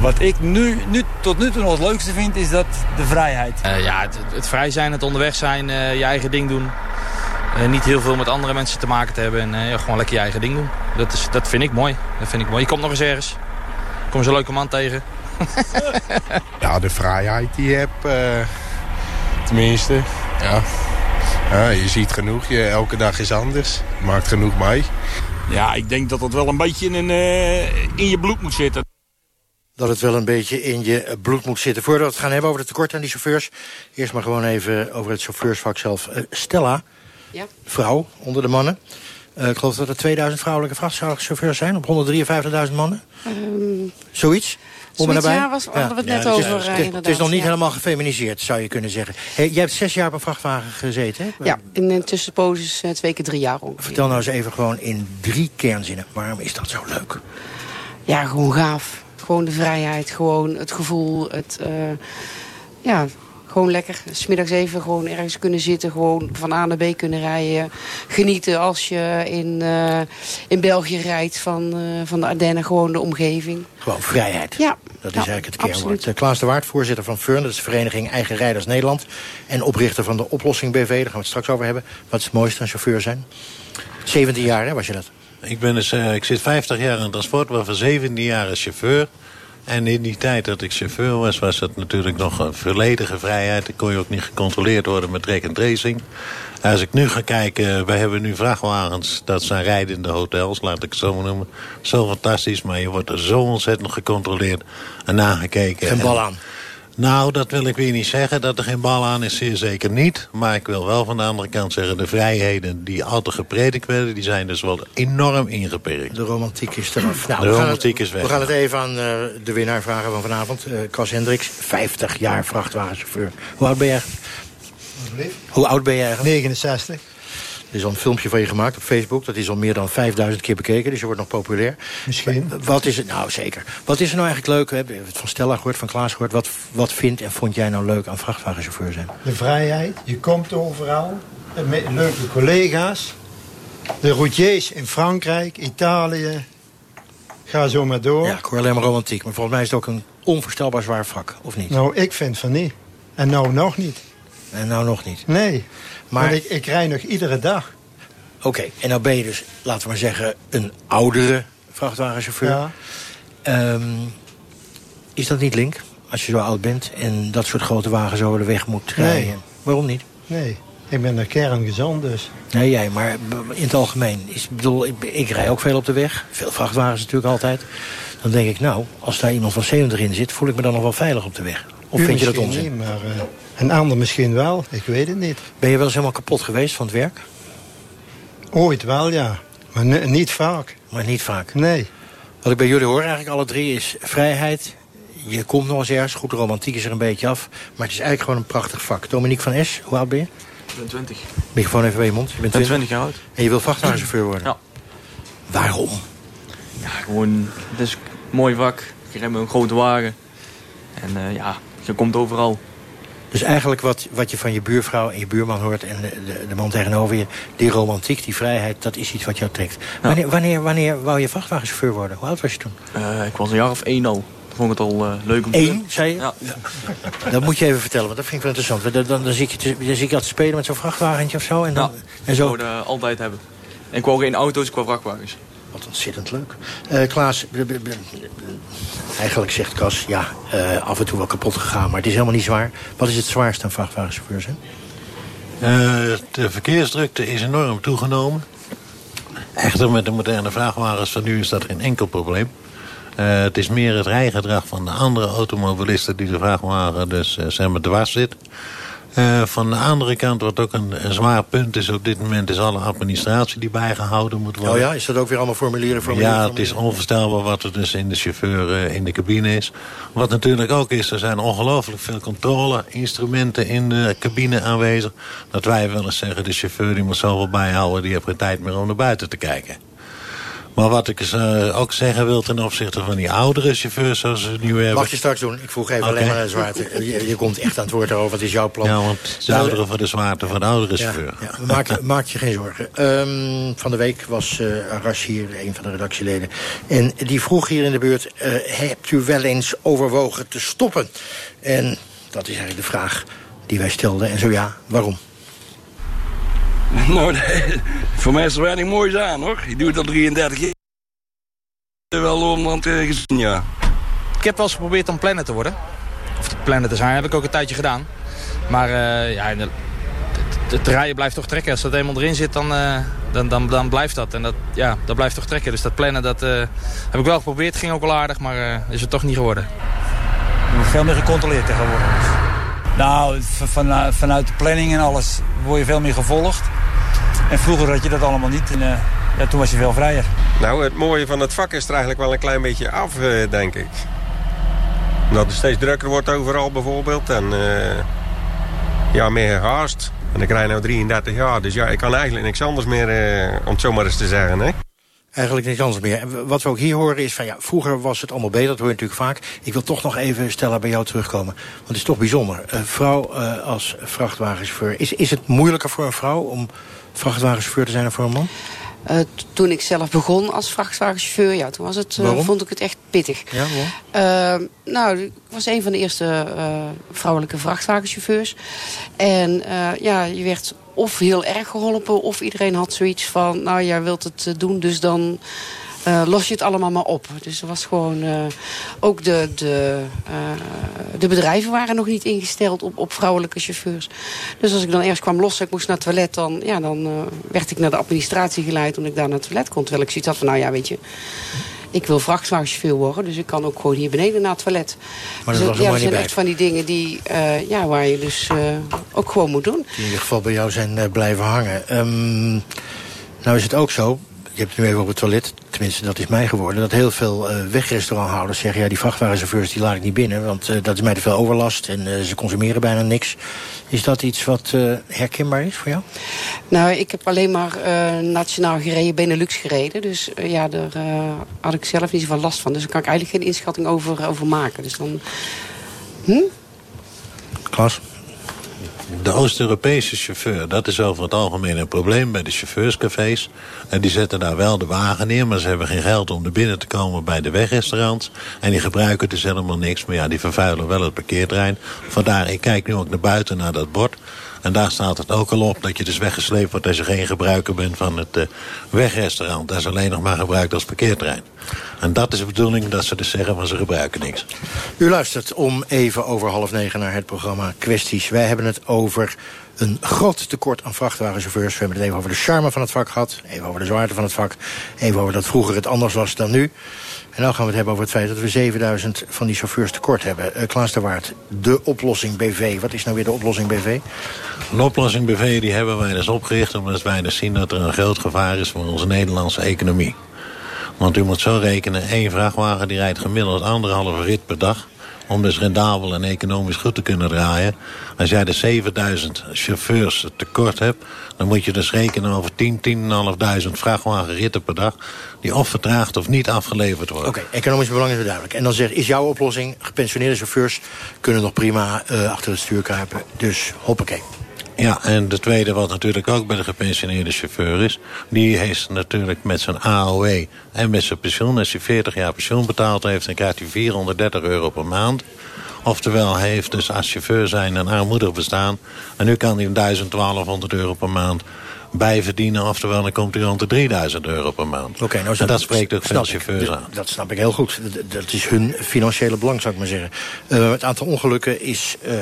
Wat ik nu, nu, tot nu toe nog het leukste vind, is dat de vrijheid. Uh, ja, het, het, vrij zijn, het onderweg zijn, je eigen ding doen. Niet heel veel met andere mensen te maken te hebben en gewoon lekker je eigen ding doen. Dat, is, dat vind ik mooi. Dat vind ik mooi. Je komt nog eens ergens. Kom eens een leuke man tegen. [LAUGHS] ja, de vrijheid die je hebt. Uh, tenminste, ja. ja. Je ziet genoeg. Je, elke dag is anders. Maakt genoeg mee. Ja, ik denk dat dat wel een beetje in, uh, in je bloed moet zitten. Dat het wel een beetje in je bloed moet zitten. Voordat we het gaan hebben over het tekort aan die chauffeurs... eerst maar gewoon even over het chauffeursvak zelf. Uh, Stella, ja? vrouw onder de mannen. Uh, ik geloof dat er 2000 vrouwelijke vrachtwagenchauffeurs zijn... op 153.000 mannen. Um, Zoiets? Om Ja, was, hadden we het net ja, over, het, is, het is nog niet helemaal gefeminiseerd, zou je kunnen zeggen. Hey, jij hebt zes jaar op een vrachtwagen gezeten, hè? Ja, in een tussenposes uh, twee keer drie jaar ongeveer. Vertel nou eens even gewoon in drie kernzinnen. Waarom is dat zo leuk? Ja, gewoon gaaf. Gewoon de vrijheid, gewoon het gevoel, het... Uh, ja, gewoon lekker. Smiddags even gewoon ergens kunnen zitten. Gewoon van A naar B kunnen rijden. Genieten als je in, uh, in België rijdt van, uh, van de Ardennen. Gewoon de omgeving. Gewoon vrijheid. Ja, Dat is Ja, eigenlijk het kernwoord. absoluut. Eh, Klaas de Waard, voorzitter van FURN, dat is de Vereniging Eigen Rijders Nederland. En oprichter van de Oplossing BV, daar gaan we het straks over hebben. Wat is het mooiste aan chauffeur zijn? 17 jaar, hè, was je dat? Ik, ben dus, eh, ik zit 50 jaar in transport, maar van 17 jaar als chauffeur. En in die tijd dat ik chauffeur was, was het natuurlijk nog een volledige vrijheid. Dan kon je ook niet gecontroleerd worden met track en tracing. Als ik nu ga kijken, wij hebben nu vrachtwagens, dat zijn rijdende hotels, laat ik het zo noemen. Zo fantastisch, maar je wordt er zo ontzettend gecontroleerd en nagekeken. En- bal aan. Nou, dat wil ik weer niet zeggen. Dat er geen bal aan is, zeer zeker niet. Maar ik wil wel van de andere kant zeggen... de vrijheden die altijd gepredikt werden... die zijn dus wel enorm ingeperkt. De romantiek is eraf. Nou, de we gaan romantiek het, is weg. We gaan het even aan eh, de winnaar vragen van vanavond. eh Cas Hendricks, 50 jaar vrachtwagenchauffeur. Hoe oud ben jij? Hoe oud ben je eigenlijk? 69. Er is al een filmpje van je gemaakt op Facebook. Dat is al meer dan 5000 keer bekeken, dus je wordt nog populair. Misschien. Wat is het nou, zeker. Wat is er nou eigenlijk leuk? We hebben het van Stella gehoord, van Klaas gehoord. Wat, wat vindt en vond jij nou leuk aan vrachtwagenchauffeur zijn? De vrijheid, je komt overal. Met leuke collega's. De routiers in Frankrijk, Italië. Ga zo maar door. Ja, ik hoor alleen maar romantiek. Maar volgens mij is het ook een onvoorstelbaar zwaar vak, of niet? Nou, ik vind van niet. En nou nog niet. En nou nog niet. Nee. Maar- ik, ik rij nog iedere dag. Oké, en nou ben je dus, laten we maar zeggen, een oudere vrachtwagenchauffeur. Ja. Ehm, is dat niet link, als je zo oud bent... en dat soort grote wagens over de weg moet Nee. rijden? Waarom niet? Nee. Ik ben een kerngezond dus. Nee, jij, maar in het algemeen. Is, ik bedoel, ik, ik rij ook veel op de weg. Veel vrachtwagens natuurlijk altijd. Dan denk ik, nou, als daar iemand van 70 in zit... voel ik me dan nog wel veilig op de weg. Of U vind je dat onzin? Niet, maar eh, een ander misschien wel. Ik weet het niet. Ben je wel eens helemaal kapot geweest van het werk? Ooit wel, ja. Maar niet vaak. Maar niet vaak. Nee. Wat ik bij jullie hoor eigenlijk alle drie is vrijheid. Je komt nog eens ergens. Goed, de romantiek is er een beetje af. Maar het is eigenlijk gewoon een prachtig vak. Dominique van Es, hoe oud ben je? Ik ben 20. Microfoon even bij je mond. Je bent Ik ben 20. 20 jaar oud. En je wil vrachtwagenchauffeur worden? Ja. Waarom? Ja, gewoon, het is een mooi vak. Je rijdt met een grote wagen. En eh, ja, je komt overal. Dus eigenlijk wat, wat je van je buurvrouw en je buurman hoort... en de, de, de man tegenover je, die romantiek, die vrijheid... dat is iets wat jou trekt. Wanneer, wanneer, wanneer wou je vrachtwagenchauffeur worden? Hoe oud was je toen? Eh, ik was een jaar of één al. Toen vond ik het al eh, leuk om te Eén, zei je? Ja. [LAUGHS] Dat moet je even vertellen, want dat vind ik wel interessant. Dan, dan, dan zie ik je, te- dan zie ik je altijd spelen met zo'n vrachtwagentje of zo. En, dan, en Ik zo. wou het altijd hebben. En ik wou geen auto's, ik wou vrachtwagens. Wat ontzettend leuk. Eh, Klaas, eigenlijk zegt Kas, ja, eh, af en toe wel kapot gegaan, maar het is helemaal niet zwaar. Wat is het zwaarste aan vrachtwagenchauffeurs? Hè? Eh, de verkeersdrukte is enorm toegenomen. Echter, met de moderne vrachtwagens van nu is dat geen enkel probleem. Het is meer het rijgedrag van de andere automobilisten... die de vrachtwagen dus zeg maar dwars zit. Eh, van de andere kant, wat ook een, een zwaar punt is op dit moment... is alle administratie die bijgehouden moet worden. Oh ja, is dat ook weer allemaal formulieren? formulieren Ja, het is onvoorstelbaar wat er dus in de chauffeur eh, in de cabine is. Wat natuurlijk ook is, er zijn ongelooflijk veel controle-instrumenten in de cabine aanwezig. Dat wij wel eens zeggen, de chauffeur die moet zoveel bijhouden... die heeft geen tijd meer om naar buiten te kijken. Maar wat ik eh, ook zeggen wil ten opzichte van die oudere chauffeurs zoals ze nu hebben... Mag je straks doen? Ik vroeg even alleen maar naar zwaarte. Je, je komt echt aan het woord erover. Wat is jouw plan? Ja, want de Nou, oudere voor de zwaarte van de oudere Ja, chauffeur. ja, maak, je, maak je geen zorgen. Ehm, van de week was eh Arash hier, een van de redactieleden. En die vroeg hier in de buurt... eh, hebt u wel eens overwogen te stoppen? En dat is eigenlijk de vraag die wij stelden. En zo ja, waarom? [LAUGHS] Nou, nee, voor mij is er weinig moois aan, hoor. Ik doe het al 33 jaar. Wel om want eh, gezien, ja. Ik heb wel eens geprobeerd om planner te worden. Of te planner te zijn, heb ik ook een tijdje gedaan. Maar eh, ja, de- het, het rijden blijft toch trekken. Als dat eenmaal erin zit, dan, eh, dan, dan, dan blijft dat. En dat, ja, dat blijft toch trekken. Dus dat plannen, dat eh, heb ik wel geprobeerd. Ging ook wel aardig, maar eh, is het toch niet geworden. Je wordt veel meer gecontroleerd tegenwoordig. Nou, van, vanuit de planning en alles word je veel meer gevolgd. En vroeger had je dat allemaal niet. En, eh, ja, toen was je veel vrijer. Nou, het mooie van het vak is er eigenlijk wel een klein beetje af, eh, denk ik. Dat het steeds drukker wordt overal bijvoorbeeld. En eh, ja, meer gehaast. En ik rijd nu 33 jaar, dus ja, ik kan eigenlijk niks anders meer, eh, om het zo maar eens te zeggen. Hè? Eigenlijk niks anders meer. En Wat we ook hier horen is van ja, vroeger was het allemaal beter. Dat hoor je natuurlijk vaak. Ik wil toch nog even Stella bij jou terugkomen. Want het is toch bijzonder. Een vrouw eh, als vrachtwagenchauffeur. Is, is het moeilijker voor een vrouw om vrachtwagenchauffeur te zijn voor een man? Eh, toen ik zelf begon als vrachtwagenchauffeur, ja, toen was het, eh, vond ik het echt pittig. Ja, waarom? Eh, nou, ik was een van de eerste vrouwelijke vrachtwagenchauffeurs. En ja, je werd of heel erg geholpen... of iedereen had zoiets van, nou, jij wilt het doen, dus dan... eh, los je het allemaal maar op. Dus er was gewoon... eh, ook de, de, eh, de bedrijven waren nog niet ingesteld op, op vrouwelijke chauffeurs. Dus als ik dan eerst kwam lossen, ik moest naar het toilet... dan, ja, dan werd ik naar de administratie geleid omdat ik daar naar het toilet kon. Terwijl ik zoiets had van, nou ja, weet je... Ik wil vrachtwagenchauffeur worden, dus ik kan ook gewoon hier beneden naar het toilet. Maar dat dus, was ja, dat zijn echt van die dingen die, ja, waar je dus ook gewoon moet doen. die in ieder geval bij jou zijn blijven hangen. Ehm, nou is het ook zo, je hebt het nu even over het toilet, tenminste dat is mij geworden... dat heel veel eh, wegrestauranthouders zeggen... ja, die vrachtwagenchauffeurs die laat ik niet binnen... want eh, dat is mij te veel overlast en eh, ze consumeren bijna niks. Is dat iets wat herkenbaar is voor jou? Nou, ik heb alleen maar nationaal gereden, Benelux gereden. Dus ja, daar had ik zelf niet zoveel last van. Dus daar kan ik eigenlijk geen inschatting over, over maken. Dus dan... Hm? Klas? De Oost-Europese chauffeur, dat is over het algemeen een probleem bij de chauffeurscafés. En die zetten daar wel de wagen neer, maar ze hebben geen geld om er binnen te komen bij de wegrestaurants. En die gebruiken dus helemaal niks, maar ja, die vervuilen wel het parkeerterrein. Vandaar, ik kijk nu ook naar buiten naar dat bord. En daar staat het ook al op dat je dus weggesleept wordt als je geen gebruiker bent van het eh, wegrestaurant. Dat is alleen nog maar gebruikt als parkeerterrein. En dat is de bedoeling dat ze dus zeggen, maar ze gebruiken niks. U luistert om even over half negen naar het programma Kwesties. Wij hebben het over een groot tekort aan vrachtwagenchauffeurs. We hebben het even over de charme van het vak gehad. Even over de zwaarte van het vak. Even over dat vroeger het anders was dan nu. En nu gaan we het hebben over het feit dat we 7000 van die chauffeurs tekort hebben. Eh, Klaas de Waard, de oplossing BV. Wat is nou weer de oplossing BV? Een oplossing BV die hebben wij dus opgericht omdat wij dus zien dat er een groot gevaar is voor onze Nederlandse economie. Want u moet zo rekenen, één vrachtwagen die rijdt gemiddeld anderhalve rit per dag om dus rendabel en economisch goed te kunnen draaien. Als jij de 7000 chauffeurs tekort hebt... dan moet je dus rekenen over 10, 10.500 vrachtwagenritten per dag... die of vertraagd of niet afgeleverd worden. Oké, economisch belang is duidelijk. En dan zegt, is jouw oplossing, gepensioneerde chauffeurs... kunnen nog prima eh, achter het stuur kruipen. Dus hoppakee. Ja, en de tweede wat natuurlijk ook bij de gepensioneerde chauffeur is... die heeft natuurlijk met zijn AOW en met zijn pensioen... als hij 40 jaar pensioen betaald heeft... dan krijgt hij 430 euro per maand. Oftewel, hij heeft dus als chauffeur zijn een armoedig bestaan... en nu kan hij 1200 euro per maand bijverdienen. Oftewel, dan komt hij rond de 3000 euro per maand. Oké, nou, en dat spreekt ook veel ik. chauffeurs aan. Dat snap ik heel goed. Dat is hun financiële belang, zou ik maar zeggen. Eh, het aantal ongelukken is eh,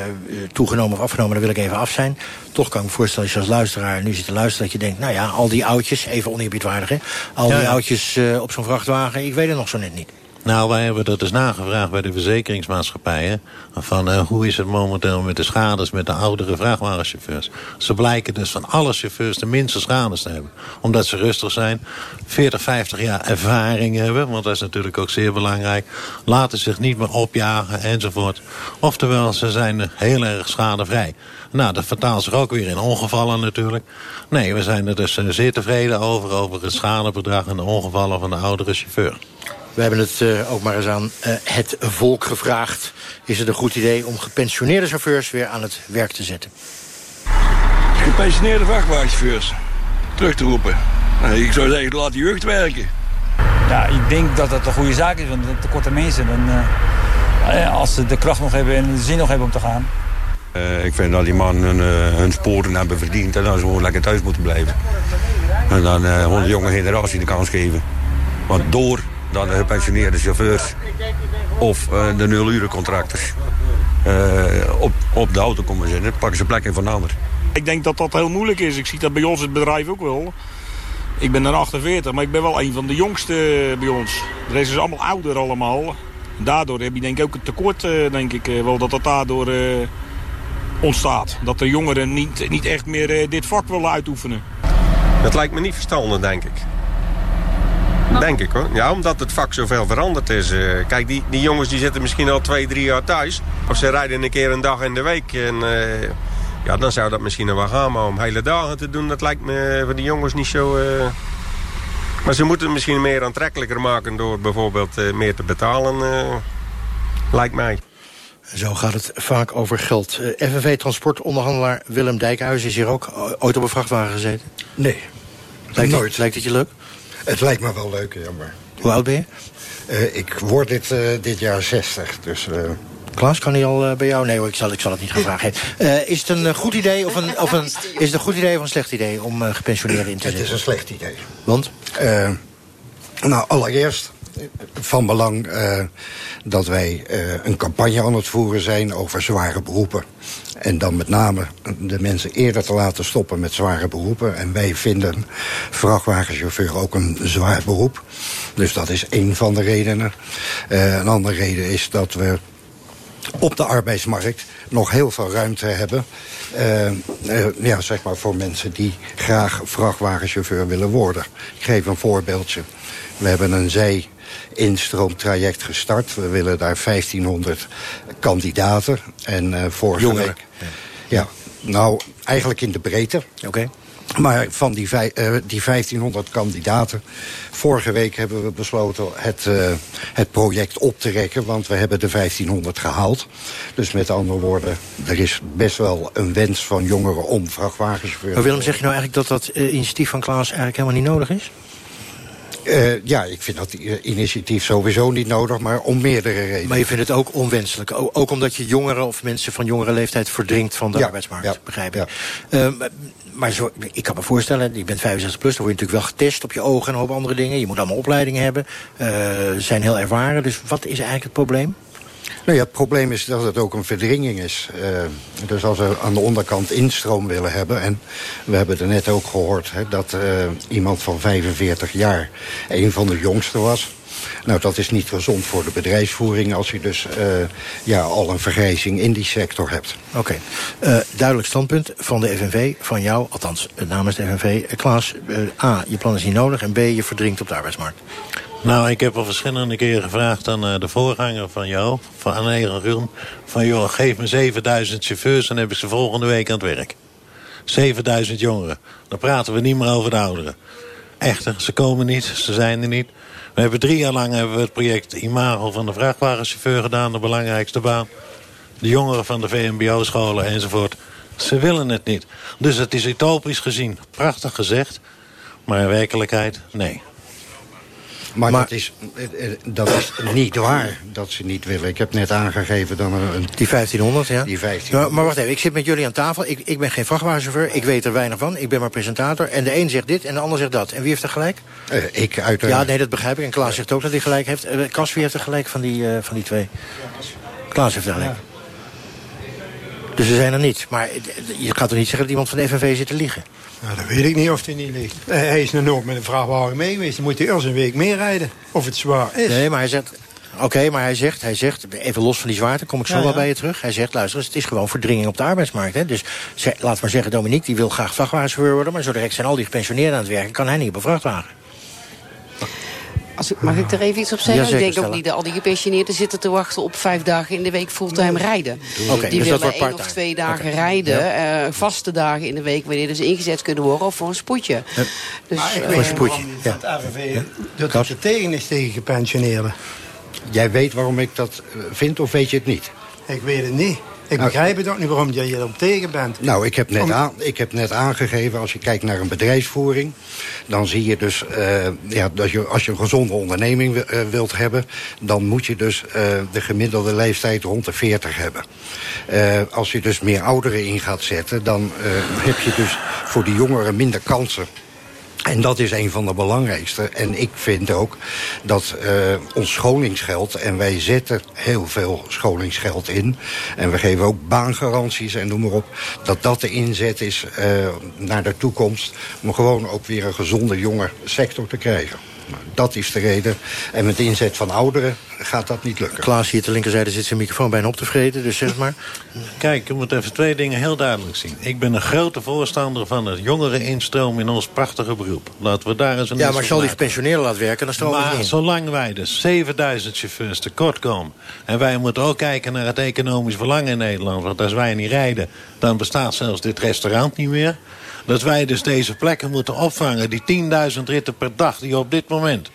toegenomen of afgenomen, daar wil ik even af zijn. Toch kan ik me voorstellen, als je als luisteraar nu zit te luisteren... dat je denkt, nou ja, al die oudjes, even oneerbiedwaardig hè... al die ja. oudjes eh, op zo'n vrachtwagen, ik weet het nog zo net niet. Nou, wij hebben dat dus nagevraagd bij de verzekeringsmaatschappijen. Van eh, hoe is het momenteel met de schades met de oudere vrachtwagenchauffeurs. Ze blijken dus van alle chauffeurs de minste schades te hebben. Omdat ze rustig zijn, 40, 50 jaar ervaring hebben. Want dat is natuurlijk ook zeer belangrijk. Laten zich niet meer opjagen enzovoort. Oftewel, ze zijn heel erg schadevrij. Nou, dat vertaalt zich ook weer in ongevallen natuurlijk. Nee, we zijn er dus eh, zeer tevreden over, over het schadebedrag en de ongevallen van de oudere chauffeur. We hebben het eh, ook maar eens aan eh, het volk gevraagd. Is het een goed idee om gepensioneerde chauffeurs weer aan het werk te zetten? Gepensioneerde vrachtwagenchauffeurs terug te roepen. Nou, ik zou zeggen, laat de jeugd werken. Ja, ik denk dat dat een goede zaak is, want de tekorten mensen, dan, eh, eh, als ze de kracht nog hebben en de zin nog hebben om te gaan. Eh, ik vind dat die man hun, hun sporen hebben verdiend en dan ze gewoon lekker thuis moeten blijven. En dan eh, gewoon de jonge generatie de kans geven. Want door dan de gepensioneerde chauffeurs of eh, de nulurencontractors eh op, op de auto komen zitten, pakken ze plek in van de ander. Ik denk dat dat heel moeilijk is. Ik zie dat bij ons het bedrijf ook wel. Ik ben er 48, maar ik ben wel een van de jongste bij ons. De rest is allemaal ouder allemaal. Daardoor heb je denk ik ook het tekort, eh, denk ik, eh, wel dat dat daardoor eh, ontstaat. Dat de jongeren niet, niet echt meer eh, dit vak willen uitoefenen. Dat lijkt me niet verstandig, denk ik. Denk ik hoor. Ja, omdat het vak zoveel veranderd is. Eh, kijk, die, die jongens die zitten misschien al twee, drie jaar thuis. Of ze rijden een keer een dag in de week. En eh, ja, dan zou dat misschien nog wel gaan. Maar om hele dagen te doen, dat lijkt me voor die jongens niet zo... eh. Maar ze moeten het misschien meer aantrekkelijker maken door bijvoorbeeld eh, meer te betalen. eh, lijkt mij. Zo gaat het vaak over geld. Eh, FNV Transportonderhandelaar Willem Dijkhuis is hier ook ooit op een vrachtwagen gezeten. Nee. Lijkt, Nooit. Het, lijkt het je leuk? Het lijkt me wel leuk, ja, maar... Hoe oud ben je? Eh, ik word dit, eh, dit jaar 60, dus... eh, Klaas, kan hij al bij jou? Nee hoor, ik zal, ik zal het niet gaan vragen. Is het een goed idee of een, of een, is het een goed idee of een slecht idee om gepensioneerden in te Het zetten? is een slecht idee. Want? Nou, allereerst van belang eh, dat wij eh, een campagne aan het voeren zijn over zware beroepen. En dan met name de mensen eerder te laten stoppen met zware beroepen. En wij vinden vrachtwagenchauffeur ook een zwaar beroep. Dus dat is één van de redenen. Eh, een andere reden is dat we op de arbeidsmarkt nog heel veel ruimte hebben. ja, zeg maar voor mensen die graag vrachtwagenchauffeur willen worden. Ik geef een voorbeeldje. We hebben een zij-instroomtraject gestart. We willen daar 1500 kandidaten. En eh vorige Jongeren. week... Ja, nou, eigenlijk in de breedte. Oké. Maar van die, vij- eh, die 1500 kandidaten... vorige week hebben we besloten het, eh, het project op te rekken... want we hebben de 1500 gehaald. Dus met andere woorden, er is best wel een wens van jongeren... om vrachtwagenchauffeur Maar Willem, zeg je nou eigenlijk dat dat initiatief van Klaas eigenlijk helemaal niet nodig is? Eh, ja, ik vind dat initiatief sowieso niet nodig... maar om meerdere redenen. Maar je vindt het ook onwenselijk. Ook omdat je jongeren of mensen van jongere leeftijd verdringt van de Ja, arbeidsmarkt. ja, begrijp ik. Eh, maar- maar zo, ik kan me voorstellen, je bent 65 plus, dan word je natuurlijk wel getest op je ogen en een hoop andere dingen. Je moet allemaal opleidingen hebben. eh, zijn heel ervaren. Dus wat is eigenlijk het probleem? Nou ja, het probleem is dat het ook een verdringing is. Eh, dus als we aan de onderkant instroom willen hebben... en we hebben er net ook gehoord hè, dat eh, iemand van 45 jaar... een van de jongsten was. Nou, dat is niet gezond voor de bedrijfsvoering... als je dus eh, ja, al een vergrijzing in die sector hebt. Oké, Eh, duidelijk standpunt van de FNV, van jou, althans eh, namens de FNV. Klaas, A, je plan is niet nodig en B, je verdrinkt op de arbeidsmarkt. Nou, ik heb al verschillende keren gevraagd aan eh, de voorganger van jou, van Anne Groen... van joh, geef me 7000 chauffeurs en heb ik ze volgende week aan het werk. 7000 jongeren. Dan praten we niet meer over de ouderen. Echter, ze komen niet, ze zijn er niet. We hebben drie jaar lang hebben we het project Imago van de vrachtwagenchauffeur gedaan... de belangrijkste baan. De jongeren van de VMBO-scholen enzovoort. Ze willen het niet. Dus het is utopisch gezien prachtig gezegd... maar in werkelijkheid, nee. Maar, dat, is, eh, eh, dat is niet waar dat ze niet willen. Ik heb net aangegeven dat er een... Die 1500, ja? Die 1500. Ja, maar wacht even, ik zit met jullie aan tafel. Ik, ik ben geen vrachtwagenchauffeur, ik weet er weinig van. Ik ben maar presentator. En de een zegt dit en de ander zegt dat. En wie heeft er gelijk? Eh, ik uiteraard. Ja, nee, dat begrijp ik. En Klaas zegt ook dat hij gelijk heeft. Uh, Kas, wie heeft er gelijk van die, uh, van die twee? Klaas heeft er gelijk. Dus ze zijn er niet. Maar je gaat toch niet zeggen dat iemand van de FNV zit te liegen? Nou, dat weet ik niet of hij niet ligt. Hij is nog nooit met een vrachtwagen mee geweest. Dan moet hij eerst een week meer rijden. Of het zwaar is. Nee, maar hij zegt... Oké, okay, maar hij zegt, hij zegt, even los van die zwaarte, kom ik zo ja, wel ja. bij je terug. Hij zegt, luister eens, het is gewoon verdringing op de arbeidsmarkt. Hè? Dus laat maar zeggen, Dominique, die wil graag vrachtwagenchauffeur worden... maar zo direct zijn al die gepensioneerden aan het werken, kan hij niet op een vrachtwagen. Als ik, mag ik er even iets op zeggen? Ja, ik denk ook niet dat al die gepensioneerden zitten te wachten op vijf dagen in de week fulltime rijden. Oké, die dus dat willen één of twee dagen rijden, eh, vaste dagen in de week, wanneer dus ingezet kunnen worden of voor een spoedje. Dus, Maar ik eh, weet niet spoedje, waarom dat het er tegen is tegen gepensioneerden. Jij weet waarom ik dat eh, vind of weet je het niet? Ik weet het niet. Ik begrijp het ook niet waarom jij erop tegen bent. Nou, ik heb, net aan, ik heb net aangegeven, als je kijkt naar een bedrijfsvoering... dan zie je dus, eh, ja, dat je, als je een gezonde onderneming eh, wilt hebben... dan moet je dus eh, de gemiddelde leeftijd rond de 40 hebben. Als je dus meer ouderen in gaat zetten... dan heb je dus voor die jongeren minder kansen. En dat is een van de belangrijkste. En ik vind ook dat uh, ons scholingsgeld... en wij zetten heel veel scholingsgeld in... en we geven ook baangaranties en noem maar op... dat dat de inzet is uh, naar de toekomst... om gewoon ook weer een gezonde jonge sector te krijgen. Dat is de reden. En met de inzet van ouderen gaat dat niet lukken. Klaas hier ter linkerzijde zit zijn microfoon bijna op te vreten, dus zeg maar. Kijk, je moet even twee dingen heel duidelijk zien. Ik ben een grote voorstander van het jongere instroom in ons prachtige beroep. Laten we daar eens een Ja, maar als je al die gepensioneerden laat werken, dan stromen Maar in. zolang wij dus 7000 chauffeurs tekort komen... en wij moeten ook kijken naar het economisch belang in Nederland... want als wij niet rijden, dan bestaat zelfs dit restaurant niet meer... dat wij dus deze plekken moeten opvangen, die 10.000 ritten per dag... die op dit moment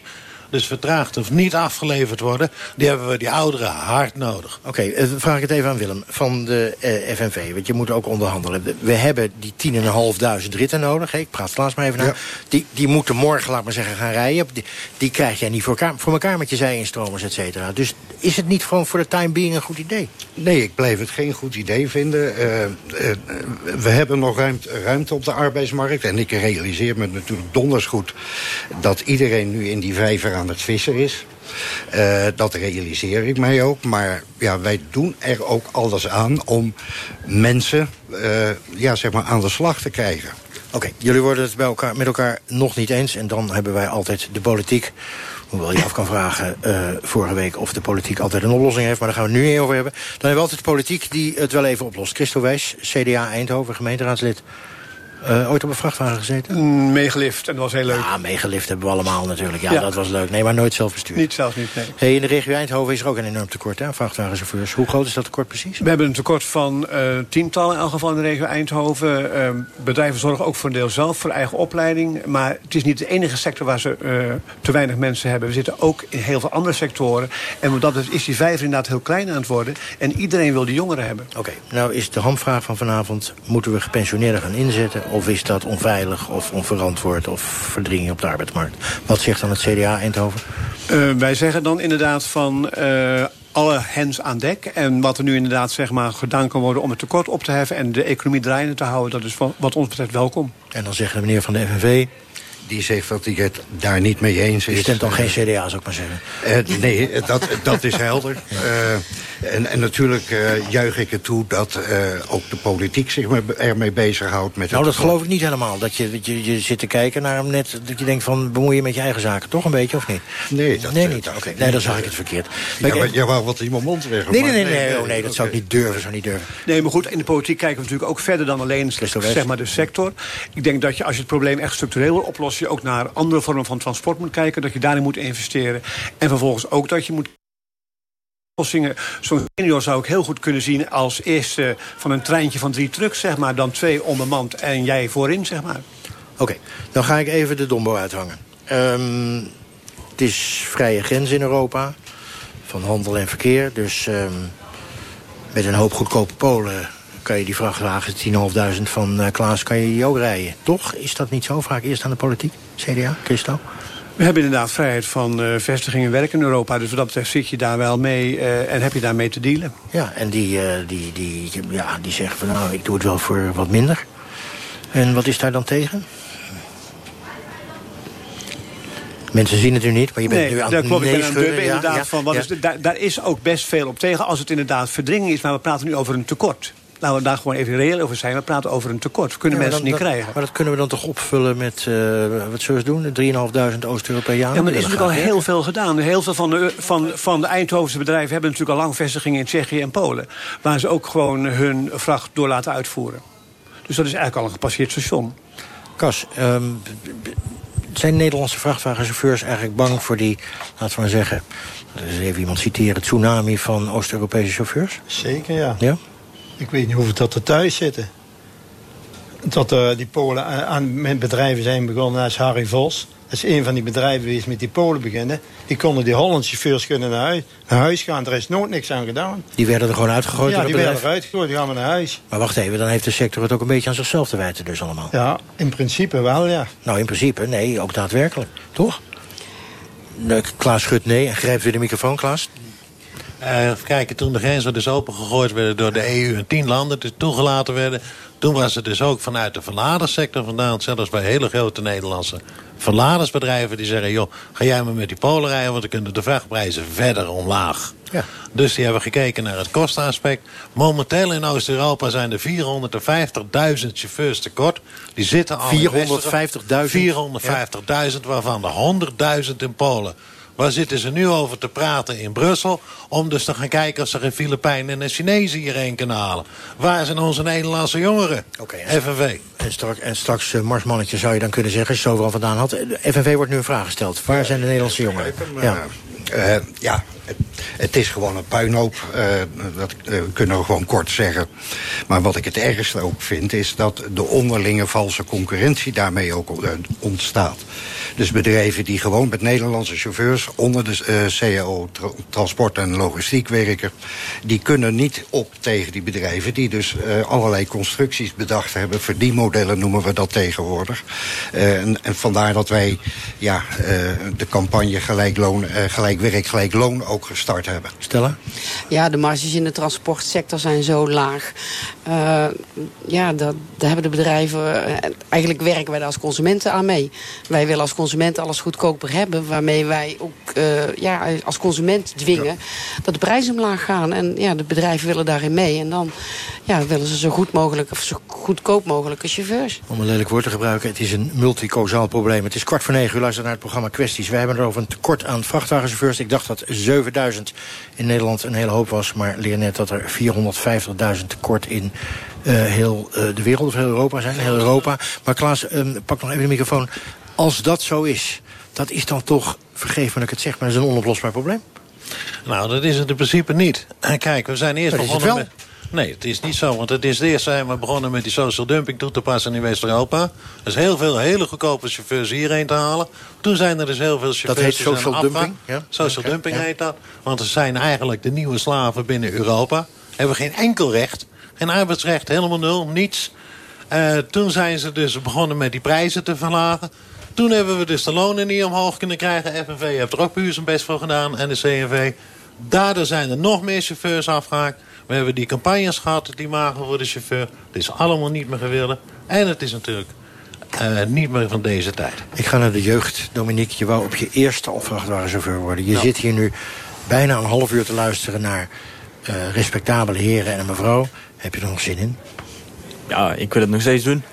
Dus vertraagd of niet afgeleverd worden... die hebben we die ouderen hard nodig. Oké, eh, dan vraag ik het even aan Willem van de eh, FNV. Want je moet ook onderhandelen. We hebben die 10.500 ritten nodig. Hè? Ik praat laatst maar even naar. Die, die moeten morgen, laat maar zeggen, gaan rijden. Die, die krijg jij niet voor elkaar, voor elkaar met je zij-instromers, et cetera. Dus is het niet gewoon voor de time being een goed idee? Nee, ik blijf het geen goed idee vinden. Eh, eh, we hebben nog ruimte, ruimte op de arbeidsmarkt. En ik realiseer me natuurlijk donders goed... dat iedereen nu in die vijver het vissen is. Eh, dat realiseer ik mij ook. Maar ja, wij doen er ook alles aan om mensen eh, ja, zeg maar aan de slag te krijgen. Oké, jullie worden het bij elkaar, met elkaar nog niet eens. En dan hebben wij altijd de politiek. Hoewel je af kan vragen uh, vorige week of de politiek altijd een oplossing heeft. Maar daar gaan we nu niet over hebben. Dan hebben we altijd de politiek die het wel even oplost. Christo Wijs, CDA Eindhoven, gemeenteraadslid. Uh, ooit op een vrachtwagen gezeten? Meegelift, en dat was heel leuk. Ja, meegelift hebben we allemaal natuurlijk. Ja, ja. dat was leuk. Nee, maar nooit zelf bestuurd. Niet zelfs niet, nee. Hey, in de regio Eindhoven is er ook een enorm tekort hè, vrachtwagenchauffeurs. Hoe groot is dat tekort precies? We hebben een tekort van uh, tientallen in elk geval in de regio Eindhoven. Uh, bedrijven zorgen ook voor een deel zelf, voor eigen opleiding. Maar het is niet de enige sector waar ze te weinig mensen hebben. We zitten ook in heel veel andere sectoren. En dat is die vijver inderdaad heel klein aan het worden. En iedereen wil die jongeren hebben. Oké, okay. nou is de hamvraag van vanavond... moeten we gepensioneerden gaan inzetten... Of is dat onveilig of onverantwoord of verdringing op de arbeidsmarkt? Wat zegt dan het CDA Eindhoven? Uh, wij zeggen dan inderdaad van... Uh, alle hens aan dek. En wat er nu inderdaad zeg maar, gedaan kan worden om het tekort op te heffen... en de economie draaiende te houden, dat is wat ons betreft welkom. En dan zegt de meneer van de FNV die zegt dat hij het daar niet mee eens is. Je stemt dan geen CDA, zou ik maar zeggen. Uh, nee, dat, dat is helder. Uh, en, en natuurlijk uh, juich ik het toe dat ook de politiek zich ermee bezighoudt. Met nou, dat geloof ik niet helemaal. Dat je, dat je, je zit te kijken naar hem net, dat je denkt van bemoei je met je eigen zaken. Toch een beetje, of niet? Nee, dat, nee niet. Okay. nee, dan zag ik het verkeerd. Ja, maar, ja, maar wat in mijn mond weg. Nee, nee, nee, nee, nee, oh, nee dat zou ik niet durven, zou niet durven. Nee, maar goed, in de politiek kijken we natuurlijk ook verder dan alleen zeg maar, de sector. Ik denk dat je als je het probleem echt structureel wil oplossen... je ook naar andere vormen van transport moet kijken. Dat je daarin moet investeren. En vervolgens ook dat je moet oplossingen. Zo'n senior zou ik heel goed kunnen zien als eerste van een treintje van drie trucks, zeg maar. Dan twee onbemand en jij voorin, zeg maar. Oké, dan ga ik even de dombo uithangen. Um, het is vrije grens in Europa. Van handel en verkeer. Dus um, met een hoop goedkope Polen kan je die vrachtwagen, 10.500 van uh, Klaas, kan je die ook rijden. Toch? Is dat niet zo? Vraag eerst aan de politiek. CDA, Christo? We hebben inderdaad vrijheid van uh, vestiging en werk in Europa. Dus wat dat betreft zit je daar wel mee uh, en heb je daarmee te dealen. Ja, en die, uh, die, die, ja, die zeggen van nou, ik doe het wel voor wat minder. En wat is daar dan tegen? Mensen zien het nu niet, maar je bent nee, nu aan het klopt, nee ik ben aan inderdaad ja, van, wat ja. is daar, daar, is ook best veel op tegen als het inderdaad verdringing is. Maar we praten nu over een tekort. Laten we daar gewoon even reëel over zijn. We praten over een tekort. We kunnen ja, mensen dan, niet dat, krijgen. Maar dat kunnen we dan toch opvullen met, uh, wat zullen we doen? 3.500 Oost-Europeanen? Ja, maar er is natuurlijk al heel veel gedaan. Heel veel van de, van, van de Eindhovense bedrijven hebben natuurlijk al lang vestigingen in Tsjechië en Polen. Waar ze ook gewoon hun vracht door laten uitvoeren. Dus dat is eigenlijk al een gepasseerd station. Kas, um, zijn Nederlandse vrachtwagenchauffeurs eigenlijk bang voor die, laten we maar zeggen... Dus even iemand citeren, tsunami van Oost-Europese chauffeurs? Zeker, ja. Ja? Ik weet niet hoeveel dat er thuis zitten. Dat uh, die Polen aan, met bedrijven zijn begonnen als Harry Vos. Dat is een van die bedrijven die met die Polen beginnen. Die konden die Hollandse chauffeurs kunnen naar huis, naar huis gaan. Er is nooit niks aan gedaan. Die werden er gewoon uitgegooid? Ja, die werden eruit gegooid. Die gaan we naar huis. Maar wacht even, dan heeft de sector het ook een beetje aan zichzelf te wijten dus allemaal. Ja, in principe wel, ja. Nou, in principe, nee, ook daadwerkelijk. Toch? Klaas schudt nee en grijpt weer de microfoon, Klaas. Uh, even kijken, toen de grenzen dus opengegooid werden door de EU en tien landen dus toegelaten werden... toen was het dus ook vanuit de verladersector vandaan... zelfs bij hele grote Nederlandse verladersbedrijven die zeggen... joh, ga jij maar met die Polen rijden, want dan kunnen de vrachtprijzen verder omlaag. Ja. Dus die hebben gekeken naar het kostenaspect. Momenteel in Oost-Europa zijn er 450.000 chauffeurs tekort. Die zitten al 450.000? 450.000, waarvan er 100.000 in Polen. Waar zitten ze nu over te praten in Brussel? Om dus te gaan kijken of ze geen Filipijnen en Chinezen hierheen kunnen halen. Waar zijn onze Nederlandse jongeren? Okay, en FNV. En straks, en straks uh, Marsmannetje zou je dan kunnen zeggen... als je het overal vandaan had. FNV wordt nu een vraag gesteld. Waar zijn de Nederlandse jongeren? Ja. Uh, ja, het is gewoon een puinhoop. Uh, dat uh, kunnen we gewoon kort zeggen. Maar wat ik het ergste ook vind... is dat de onderlinge valse concurrentie daarmee ook ontstaat. Dus bedrijven die gewoon met Nederlandse chauffeurs... onder de CAO Transport en Logistiek werken... die kunnen niet op tegen die bedrijven... die dus allerlei constructies bedacht hebben. Verdienmodellen noemen we dat tegenwoordig. En, en, vandaar dat wij ja, de campagne gelijk, loon, gelijk werk, gelijk loon ook gestart hebben. Stella? Ja, de marges in de transportsector zijn zo laag. ja, dat, daar hebben de bedrijven... eigenlijk werken wij daar als consumenten aan mee. Wij willen als consument alles goedkoper hebben. Waarmee wij ook uh, ja, als consument dwingen dat de prijzen omlaag gaan. En ja, de bedrijven willen daarin mee. En dan ja, willen ze zo goed mogelijk of zo goedkoop mogelijke chauffeurs. Om een lelijk woord te gebruiken, het is een multicausaal probleem. Het is kwart voor negen, u luistert naar het programma Kwesties. Wij hebben er over een tekort aan vrachtwagenchauffeurs. Ik dacht dat 7000 in Nederland een hele hoop was. Maar leer net dat er 450.000 tekort in uh, heel uh, de wereld of heel Europa zijn. Heel Europa. Maar Klaas, um, pak nog even de microfoon. Als dat zo is, dat is dan toch, vergeef me dat ik het zeg... maar dat is een onoplosbaar probleem? Nou, dat is het in principe niet. Kijk, we zijn eerst begonnen met... Nee, het is niet zo, want het is het eerst zijn we begonnen met die social dumping toe te passen in West-Europa. Dus heel veel hele goedkope chauffeurs hierheen te halen. Toen zijn er dus heel veel chauffeurs... Dat heet social dumping? Ja? Social dumping heet dat. Want ze zijn eigenlijk de nieuwe slaven binnen Europa. Hebben geen enkel recht. Geen arbeidsrecht, helemaal nul, niets. Uh, toen zijn ze dus begonnen met die prijzen te verlagen. Toen hebben we dus de lonen niet omhoog kunnen krijgen. FNV heeft er ook puur zijn best voor gedaan en de CNV. Daardoor zijn er nog meer chauffeurs afgehaakt. We hebben die campagnes gehad, die magen voor de chauffeur. Het is allemaal niet meer gewillen. En het is natuurlijk uh, niet meer van deze tijd. Ik ga naar de jeugd. Dominique, je wou op je eerste vrachtwagenchauffeur worden. Je zit hier nu bijna een half uur te luisteren naar uh, respectabele heren en een mevrouw. Heb je er nog zin in? Ja, ik wil het nog steeds doen.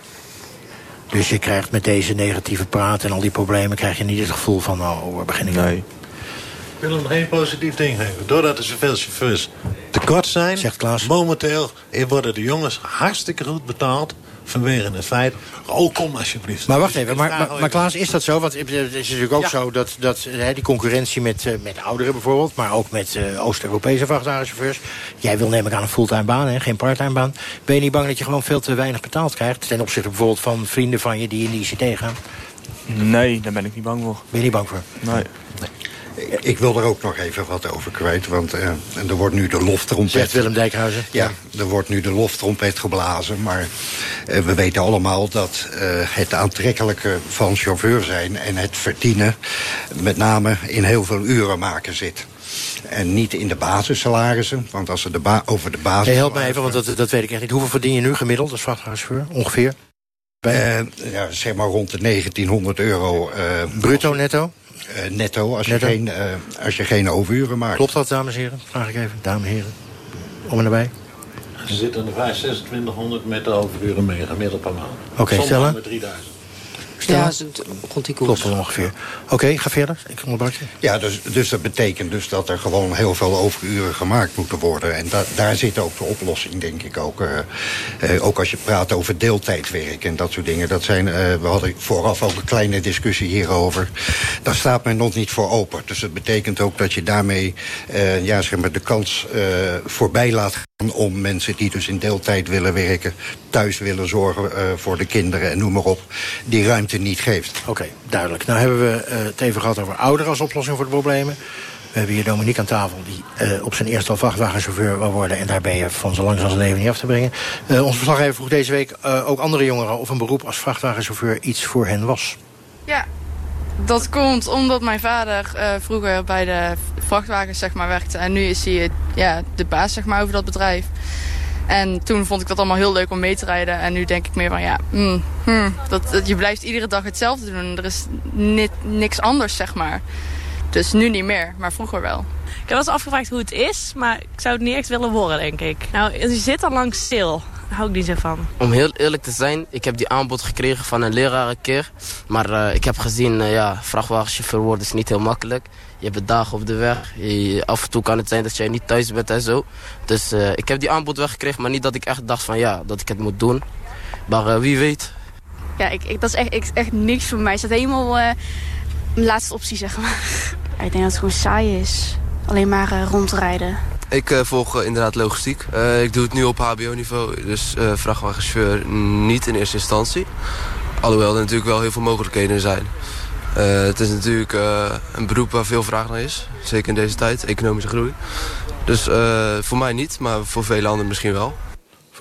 Dus je krijgt met deze negatieve praat en al die problemen... krijg je niet het gevoel van, oh, waar begin ik nee. Ik wil hem nog één positief ding geven. Doordat er zoveel chauffeurs tekort zijn... Zegt Klaas. momenteel worden de jongens hartstikke goed betaald vanwege het feit... oh, kom alsjeblieft. Maar wacht even, maar, maar, maar, Klaas, is dat zo? Want het is natuurlijk ook zo dat, dat hè, die concurrentie met, uh, met ouderen bijvoorbeeld... maar ook met uh, Oost-Europese vrachtwagenchauffeurs... jij wil neem ik aan een fulltime baan, hè, geen parttime baan... ben je niet bang dat je gewoon veel te weinig betaald krijgt... ten opzichte bijvoorbeeld van vrienden van je die in de ICT gaan? Nee, daar ben ik niet bang voor. Ben je niet bang voor? Nee. Ik wil er ook nog even wat over kwijt, want uh, er wordt nu de loftrompet... Zegt Willem Dijkhuizen. Ja, er wordt nu de loftrompet geblazen, maar uh, we weten allemaal dat uh, het aantrekkelijke van chauffeur zijn... en het verdienen met name in heel veel uren maken zit. En niet in de basissalarissen, want als ze de over de basis... Hey, help me even, want dat, dat weet ik echt niet. Hoeveel verdien je nu gemiddeld als vrachtwagenchauffeur, ongeveer? Bij... ja, zeg maar rond de 1900 euro. Bruto, netto? Uh, netto, als, netto. Je geen, uh, als je geen overuren maakt. Klopt dat, dames en heren? Vraag ik even. Dames en heren. Om en nabij. Ze zitten er 2600 met de overuren mee, gemiddeld per maand. Oké, okay, stellen. met 3000. Ja, rond die koers. Klopt ongeveer. Oké, okay, ga verder. Ik onderbrak je. Ja, dus, dus dat betekent dus dat er gewoon heel veel overuren gemaakt moeten worden. En da daar zit ook de oplossing, denk ik ook. Uh, uh, ook als je praat over deeltijdwerk en dat soort dingen. Dat zijn, uh, we hadden vooraf ook een kleine discussie hierover. Daar staat men nog niet voor open. Dus dat betekent ook dat je daarmee ja, zeg maar de kans voorbij laat gaan... om mensen die dus in deeltijd willen werken... thuis willen zorgen voor de kinderen en noem maar op... die ruimte niet geeft. Oké, okay, duidelijk. Nou hebben we uh, het even gehad over ouderen als oplossing voor de problemen. We hebben hier Dominique aan tafel, die uh, op zijn eerste al vrachtwagenchauffeur wil worden... en daar ben je van zo lang als zijn leven niet af te brengen. Uh, onze verslaggever vroeg deze week ook andere jongeren... of een beroep als vrachtwagenchauffeur iets voor hen was. Ja, dat komt omdat mijn vader vroeger bij de vrachtwagens zeg maar, werkte... en nu is hij ja, de baas zeg maar, over dat bedrijf. En toen vond ik dat allemaal heel leuk om mee te rijden. En nu denk ik meer van ja, mm, hmm, dat, je blijft iedere dag hetzelfde doen. Er is niks anders, zeg maar. Dus nu niet meer, maar vroeger wel. Ik heb wel eens afgevraagd hoe het is, maar ik zou het niet echt willen worden, denk ik. Nou, je zit al lang stil. Hou ik niet zo van. Om heel eerlijk te zijn, ik heb die aanbod gekregen van een leraar een keer. Maar uh, ik heb gezien, uh, ja, vrachtwagenchauffeur worden is niet heel makkelijk. Je hebt dagen op de weg. Je, af en toe kan het zijn dat jij niet thuis bent en zo. Dus uh, ik heb die aanbod weggekregen, maar niet dat ik echt dacht van ja, dat ik het moet doen. Maar wie weet. Ja, ik, ik, dat is echt, ik, echt niks voor mij. Het is helemaal mijn laatste optie, zeg maar. ik denk dat het gewoon saai is alleen maar eh, rondrijden. Ik uh, volg uh, inderdaad logistiek. Uh, ik doe het nu op hbo-niveau, dus vrachtwagenchauffeur niet in eerste instantie. Alhoewel er natuurlijk wel heel veel mogelijkheden zijn. het is natuurlijk een beroep waar veel vraag naar is. Zeker in deze tijd, economische groei. Dus voor mij niet, maar voor vele anderen misschien wel.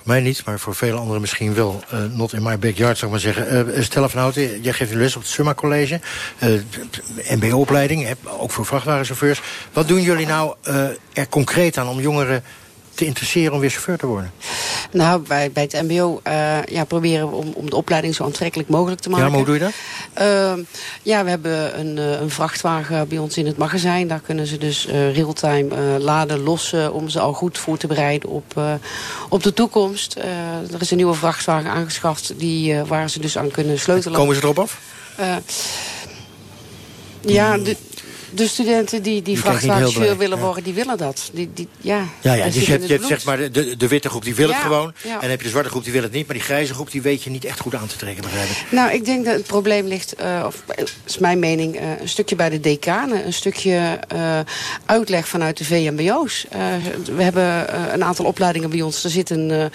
Mij niet, maar voor vele anderen misschien wel. Uh, not in my backyard, zou ik maar zeggen. Uh, Stella van Houten, jij geeft les op het Summa College. Uh, MBO-opleiding, ook voor vrachtwagenchauffeurs. Wat doen jullie nou er concreet aan om jongeren te interesseren om weer chauffeur te worden? Nou, bij, bij het mbo uh, ja, proberen we om, om de opleiding zo aantrekkelijk mogelijk te maken. Ja, maar hoe doe je dat? Uh, ja, we hebben een, uh, een vrachtwagen bij ons in het magazijn. Daar kunnen ze dus realtime laden, lossen... om ze al goed voor te bereiden op, op de toekomst. er is een nieuwe vrachtwagen aangeschaft die, waar ze dus aan kunnen sleutelen. Komen ze erop af? ja, de, de studenten die, die vrachtwagenchauffeur willen worden, die willen dat. Die, die, ja, ja, ja dus je hebt, je hebt zeg maar de, de witte groep die wil het gewoon. Ja. En dan heb je de zwarte groep die wil het niet. Maar die grijze groep die weet je niet echt goed aan te trekken, begrijp ik. Nou, ik denk dat het probleem ligt, uh, of is mijn mening, uh, een stukje bij de decanen. Een stukje uh, uitleg vanuit de VMBO's. we hebben een aantal opleidingen bij ons. Er zit een,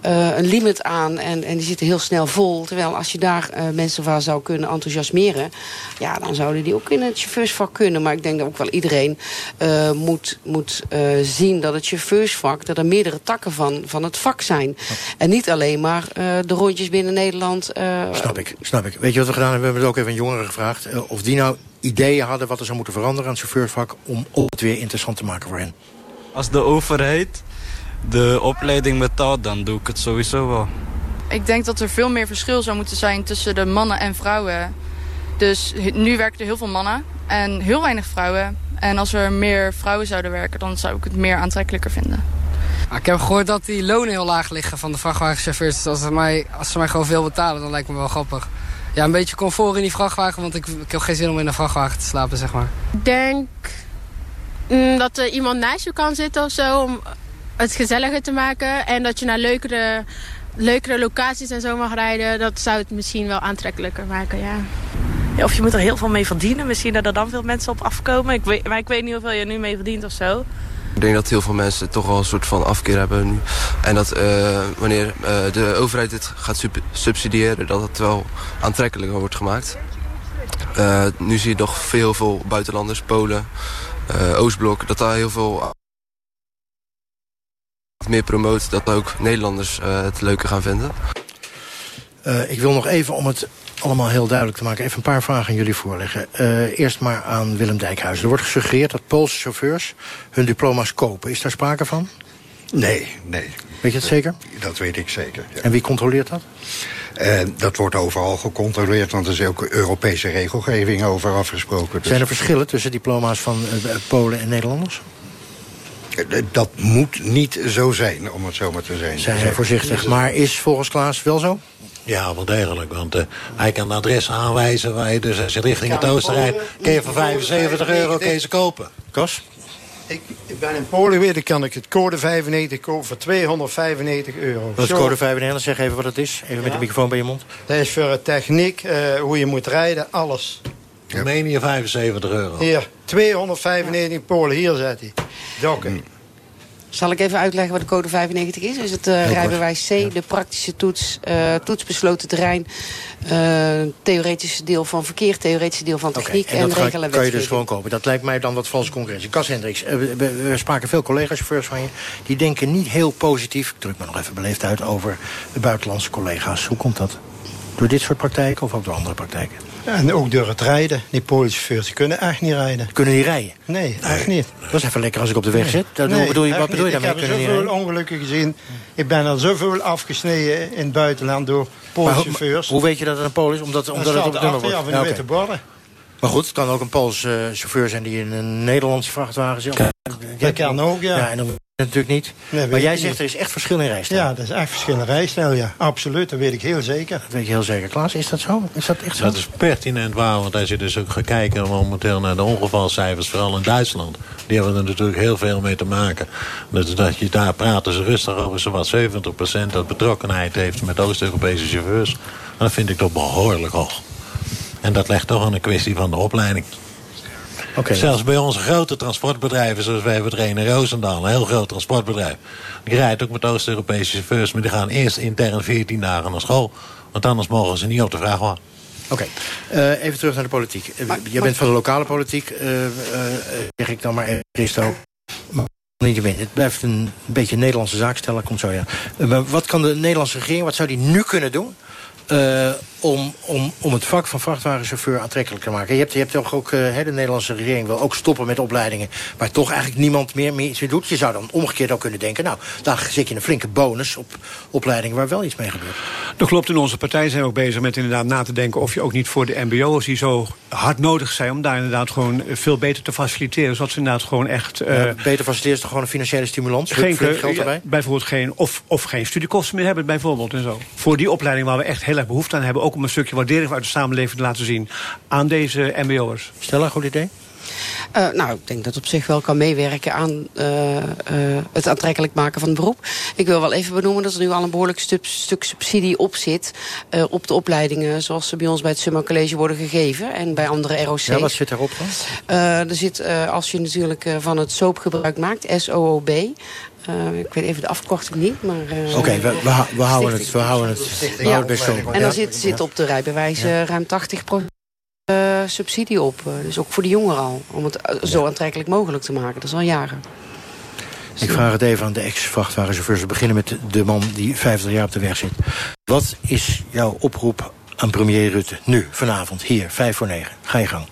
een limit aan en, en die zitten heel snel vol. Terwijl als je daar mensen van zou kunnen enthousiasmeren... ja, dan zouden die ook in het chauffeursvak kunnen. Maar ik denk dat ook wel iedereen uh, moet, moet uh, zien dat het chauffeursvak... dat er meerdere takken van, van het vak zijn. En niet alleen maar uh, de rondjes binnen Nederland. snap ik, snap ik. Weet je wat we gedaan hebben? We hebben het ook even aan jongeren gevraagd. of die nou ideeën hadden wat er zou moeten veranderen aan het chauffeursvak... om het weer interessant te maken voor hen. Als de overheid de opleiding betaalt, dan doe ik het sowieso wel. Ik denk dat er veel meer verschil zou moeten zijn tussen de mannen en vrouwen. Dus nu werken er heel veel mannen en heel weinig vrouwen. En als er meer vrouwen zouden werken, dan zou ik het meer aantrekkelijker vinden. Ik heb gehoord dat die lonen heel laag liggen van de vrachtwagenchauffeurs. Dus als ze, mij, als ze mij gewoon veel betalen, dan lijkt me wel grappig. Ja, een beetje comfort in die vrachtwagen, want ik, ik heb geen zin om in een vrachtwagen te slapen, zeg maar. Ik denk mm, dat er iemand naast je kan zitten of zo, om het gezelliger te maken. En dat je naar leukere, leukere locaties en zo mag rijden. Dat zou het misschien wel aantrekkelijker maken, ja. Ja, of je moet er heel veel mee verdienen. Misschien dat er dan veel mensen op afkomen. Ik weet, maar ik weet niet hoeveel je nu mee verdient of zo. Ik denk dat heel veel mensen toch wel een soort van afkeer hebben nu. En dat uh, wanneer uh, de overheid dit gaat sub subsidiëren... dat het wel aantrekkelijker wordt gemaakt. Uh, nu zie je toch veel, veel buitenlanders, Polen, Oostblok... dat daar heel veel meer promoot... dat ook Nederlanders het leuker gaan vinden. ik wil nog even om het allemaal heel duidelijk te maken. Even een paar vragen aan jullie voorleggen. Uh, eerst maar aan Willem Dijkhuizen. Er wordt gesuggereerd dat Poolse chauffeurs hun diploma's kopen. Is daar sprake van? Nee, nee. Weet je het zeker? Dat weet ik zeker. Ja. En wie controleert dat? Uh, dat wordt overal gecontroleerd, want er is ook Europese regelgeving over afgesproken. Dus... Zijn er verschillen tussen diploma's van uh, Polen en Nederlanders? Dat moet niet zo zijn, om het zo maar te zijn. Zijn voorzichtig, maar is volgens Klaas wel zo? Ja, wel degelijk. Want uh, hij kan een adres aanwijzen waar je dus als je richting het oosten rijdt... kun je voor 75 euro je kopen. Kos? Ik, ik, ben in Polen weer, dan kan ik het code 95 kopen voor 295 euro. Wat is code 95? Zeg even wat het is. Even ja. met de microfoon bij je mond. Dat is voor techniek, uh, hoe je moet rijden, alles. Roemenië 75 euro. Hier, 295 in Polen. Hier zet hij. Dokken. Zal ik even uitleggen wat de code 95 is? Is het uh, rijbewijs C, de praktische toets, uh, toetsbesloten terrein... Uh, theoretische deel van verkeer, theoretische deel van techniek okay, en, en regelen en kan je dus gewoon kopen. Dat lijkt mij dan wat valse concurrentie. Cas Hendricks, we, spraken veel collega-chauffeurs van je... die denken niet heel positief, ik druk me nog even beleefd uit... over de buitenlandse collega's. Hoe komt dat? Door dit soort praktijken of ook door andere praktijken? En ook door het rijden. Die Poolse chauffeurs kunnen echt niet rijden. Kunnen die rijden? Nee, echt niet. Dat is even lekker als ik op de weg zit. Dat nee, bedoel je, wat bedoel je daarmee? Ik heb zoveel ongelukken gezien. Ik ben al zoveel afgesneden in het buitenland door Poolse chauffeurs. Hoe weet je dat het een Pool is? Omdat, omdat het op het nummer wordt? Ja, van de witte borden. Maar goed, het kan ook een Poolse chauffeur zijn die in een Nederlandse vrachtwagen zit. Dat kan ook, ja. ja en dan natuurlijk niet. Nee, maar jij zegt niet. er is echt verschil in rijstijl. Ja, er is echt verschil in rijstijl, ja. Absoluut, dat weet ik heel zeker. Dat weet je heel zeker. Klaas, is dat zo? Is dat echt zo? Dat is pertinent waar, want als je dus ook gaat kijken momenteel naar de ongevalcijfers, vooral in Duitsland. Die hebben er natuurlijk heel veel mee te maken. Dus dat je daar praten ze rustig over zowat 70% dat betrokkenheid heeft met Oost-Europese chauffeurs. En dat vind ik toch behoorlijk hoog. En dat legt toch aan een kwestie van de opleiding. Oké. Zelfs bij onze grote transportbedrijven, zoals wij hebben er een in Roosendaal, een heel groot transportbedrijf. Die rijdt ook met Oost-Europese chauffeurs, maar die gaan eerst intern 14 dagen naar school. Want anders mogen ze niet op de vrachtwagen. Oké, Eh, even terug naar de politiek. Eh, je bent van de lokale politiek, eh, eh, zeg ik dan maar even, Christo. Maar niet je bent. Het blijft een beetje een Nederlandse zaak stellen, komt zo ja. Maar wat kan de Nederlandse regering, wat zou die nu kunnen doen... eh, om, om, om het vak van vrachtwagenchauffeur aantrekkelijk te maken. Je hebt, je hebt toch ook, eh, hè, de Nederlandse regering wil ook stoppen met opleidingen... waar toch eigenlijk niemand meer, meer iets mee doet. Je zou dan omgekeerd ook kunnen denken... nou, dan zit je een flinke bonus op opleidingen waar wel iets mee gebeurt. Dat klopt, in onze partij zijn we ook bezig met inderdaad na te denken... of je ook niet voor de mbo'ers die zo hard nodig zijn... om daar inderdaad gewoon veel beter te faciliteren. Zodat ze inderdaad gewoon echt... eh, Ja, beter faciliteren is toch gewoon een financiële stimulans? geen, geld ja, erbij? bijvoorbeeld geen, of, of geen studiekosten meer hebben, bijvoorbeeld. En zo. Voor die opleiding waar we echt heel erg behoefte aan hebben... ook om een stukje waardering uit de samenleving te laten zien... aan deze mbo'ers. Stella, goed idee? Eh, nou, ik denk dat het op zich wel kan meewerken aan eh, eh, het aantrekkelijk maken van het beroep. Ik wil wel even benoemen dat er nu al een behoorlijk stuk, stuk subsidie op zit... eh, op de opleidingen zoals ze bij ons bij het Summer College worden gegeven... en bij andere ROC's. Ja, wat zit daarop dan? Eh, er zit, eh, als je natuurlijk eh, van het soap gebruik maakt, SOOB... eh, ik weet even de afkorting niet, maar... eh, Oké, we, we, hou- we houden het, we houden het, we ja, houden het best zo. en Ja. dan zit, zit op de rijbewijs eh, ruim 80% eh, subsidie op. Dus ook voor de jongeren al. Om het zo aantrekkelijk mogelijk te maken. Dat is al jaren. Ik vraag het even aan de ex-vrachtwagenchauffeurs. We beginnen met de man die 50 jaar op de weg zit. Wat is jouw oproep aan premier Rutte nu, vanavond, hier, vijf voor negen? Ga je gang.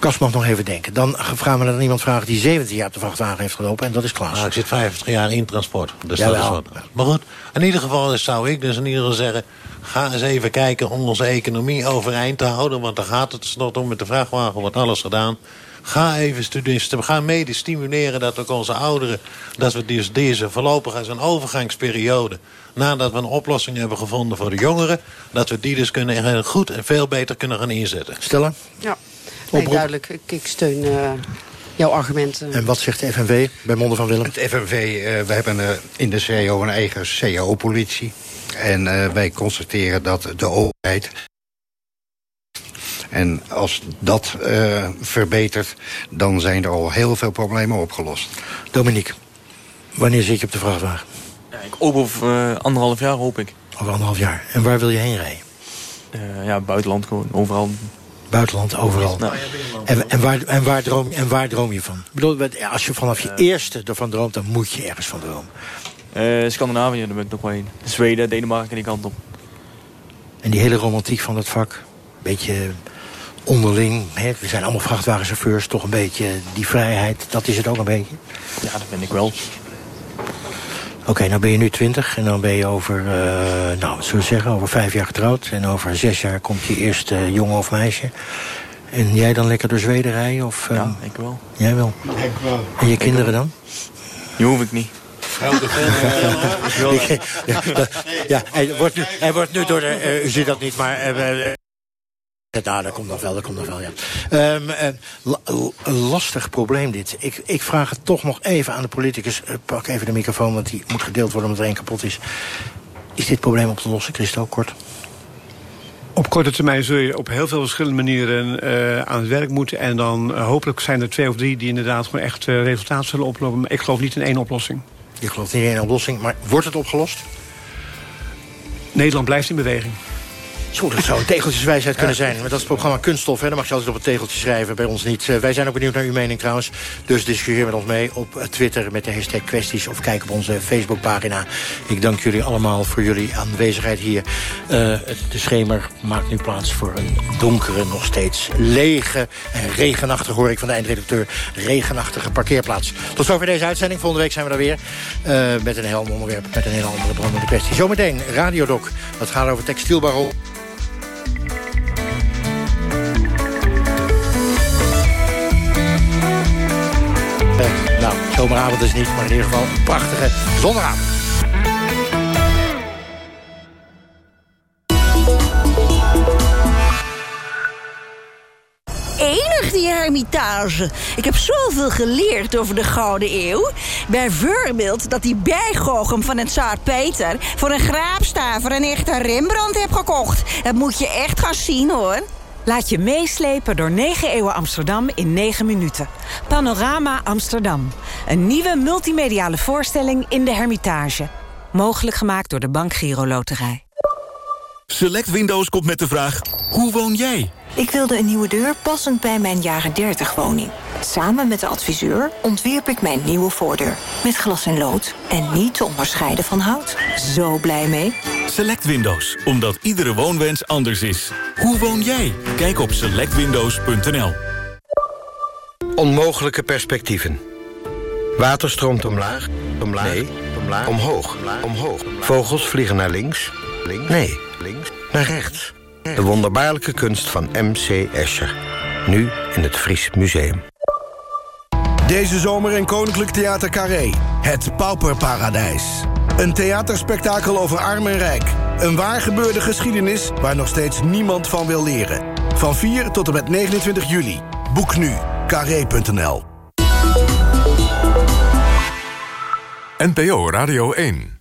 Kas mag nog even denken. Dan gaan we naar iemand vragen die 17 jaar op de vrachtwagen heeft gelopen. En dat is Klaas. Nou, ik zit 50 jaar in transport. Dus Jawel. dat is wat. Maar goed, in ieder geval zou ik dus in ieder geval zeggen... ga eens even kijken om onze economie overeind te houden. Want daar gaat het tenslotte om. Met de vrachtwagen wordt alles gedaan. Ga even studeren. Ga mede stimuleren dat ook onze ouderen... dat we dus deze voorlopig als een overgangsperiode... nadat we een oplossing hebben gevonden voor de jongeren... dat we die dus kunnen, goed en veel beter kunnen gaan inzetten. Stellen? Ja, nee, duidelijk. Ik, ik steun eh, jouw argumenten. En wat zegt de FNV bij monden van Willem? Het FNV, eh, we hebben eh, in de CAO een eigen CAO-politie. En eh, wij constateren dat de overheid... En als dat eh, verbetert, dan zijn er al heel veel problemen opgelost. Dominique, wanneer zit je op de vrachtwagen? Ja, ik hoop over eh, anderhalf jaar, hoop ik. Over anderhalf jaar. En waar wil je heen rijden? Eh, ja, buitenland gewoon, overal. Buitenland, overal. Ja. En, en, waar, en, waar droom, en waar droom je van? Ik bedoel, als je vanaf je eerste ervan droomt, dan moet je ergens van dromen. Eh, Scandinavië, daar ben ik nog wel heen. Zweden, Denemarken, die kant op. En die hele romantiek van dat vak, beetje onderling. Hè? We zijn allemaal vrachtwagenchauffeurs, toch een beetje die vrijheid. Dat is het ook een beetje. Ja, dat ben ik wel. Oké, nou ben je nu twintig en dan ben je over, eh, nou, wat zullen we zeggen, over vijf jaar getrouwd. En over zes jaar komt je eerste jongen of meisje. En jij dan lekker door Zweden rijden? Of, eh, Ja, ik wel. Jij wel. Ik wel. En je kinderen dan? Die hoef ik niet. ja, hij wordt nu, hij wordt nu door de... eh, u ziet dat niet, maar... nou, dat komt nog wel, dat komt nog wel, ja. Ehm, eh, een lastig probleem dit. Ik, ik vraag het toch nog even aan de politicus. Eh, pak even de microfoon, want die moet gedeeld worden omdat er één kapot is. Is dit probleem op te lossen, Christo, kort? Op korte termijn zul je op heel veel verschillende manieren eh, aan het werk moeten. En dan eh, hopelijk zijn er twee of drie die inderdaad gewoon echt resultaat zullen oplopen. Maar ik geloof niet in één oplossing. Je gelooft niet in één oplossing, maar wordt het opgelost? Nederland blijft in beweging. Zo, dat zou een tegeltjeswijsheid kunnen zijn. Maar dat is het programma Kunststof, hè. Dan mag je altijd op een tegeltje schrijven, bij ons niet. Eh, wij zijn ook benieuwd naar uw mening trouwens. Dus discussieer met ons mee op Twitter met de hashtag kwesties... of kijk op onze Facebookpagina. Ik dank jullie allemaal voor jullie aanwezigheid hier. Eh, de schemer maakt nu plaats voor een donkere, nog steeds lege... en regenachtige, hoor ik van de eindredacteur... regenachtige parkeerplaats. Tot zover deze uitzending. Volgende week zijn we er weer. eh, met een heel ander onderwerp, met een hele andere brandende kwestie. Zometeen Radiodoc. Dat gaat over textielbarrel. Nou, zomeravond is niet, maar in ieder geval een prachtige zondagavond. enig, die hermitage. Ik heb zoveel geleerd over de Gouden Eeuw. Bijvoorbeeld dat die bijgoochem van het Zaar Peter... voor een graapstaver een echte Rembrandt heb gekocht. Dat moet je echt gaan zien, hoor. Laat je meeslepen door 9 eeuwen Amsterdam in 9 minuten. Panorama Amsterdam. Een nieuwe multimediale voorstelling in de Hermitage. Mogelijk gemaakt door de Bank Giro Loterij. Select Windows komt met de vraag, hoe woon jij? Ik wilde een nieuwe deur passend bij mijn jaren 30 woning. Samen met de adviseur ontwierp ik mijn nieuwe voordeur. Met glas en lood en niet te onderscheiden van hout. Zo blij mee. Select Windows, omdat iedere woonwens anders is. Hoe woon jij? Kijk op selectwindows.nl Onmogelijke perspectieven. Water stroomt omlaag, omlaag, nee, omlaag, omhoog, omhoog. Vogels vliegen naar links, links, nee, links, naar rechts. De wonderbaarlijke kunst van M.C. Escher. Nu in het Fries Museum. Deze zomer in Koninklijk Theater Carré. Het Pauperparadijs. Een theaterspektakel over arm en rijk. Een waar gebeurde geschiedenis waar nog steeds niemand van wil leren. Van 4 tot en met 29 juli. Boek nu. Carré.nl NPO Radio 1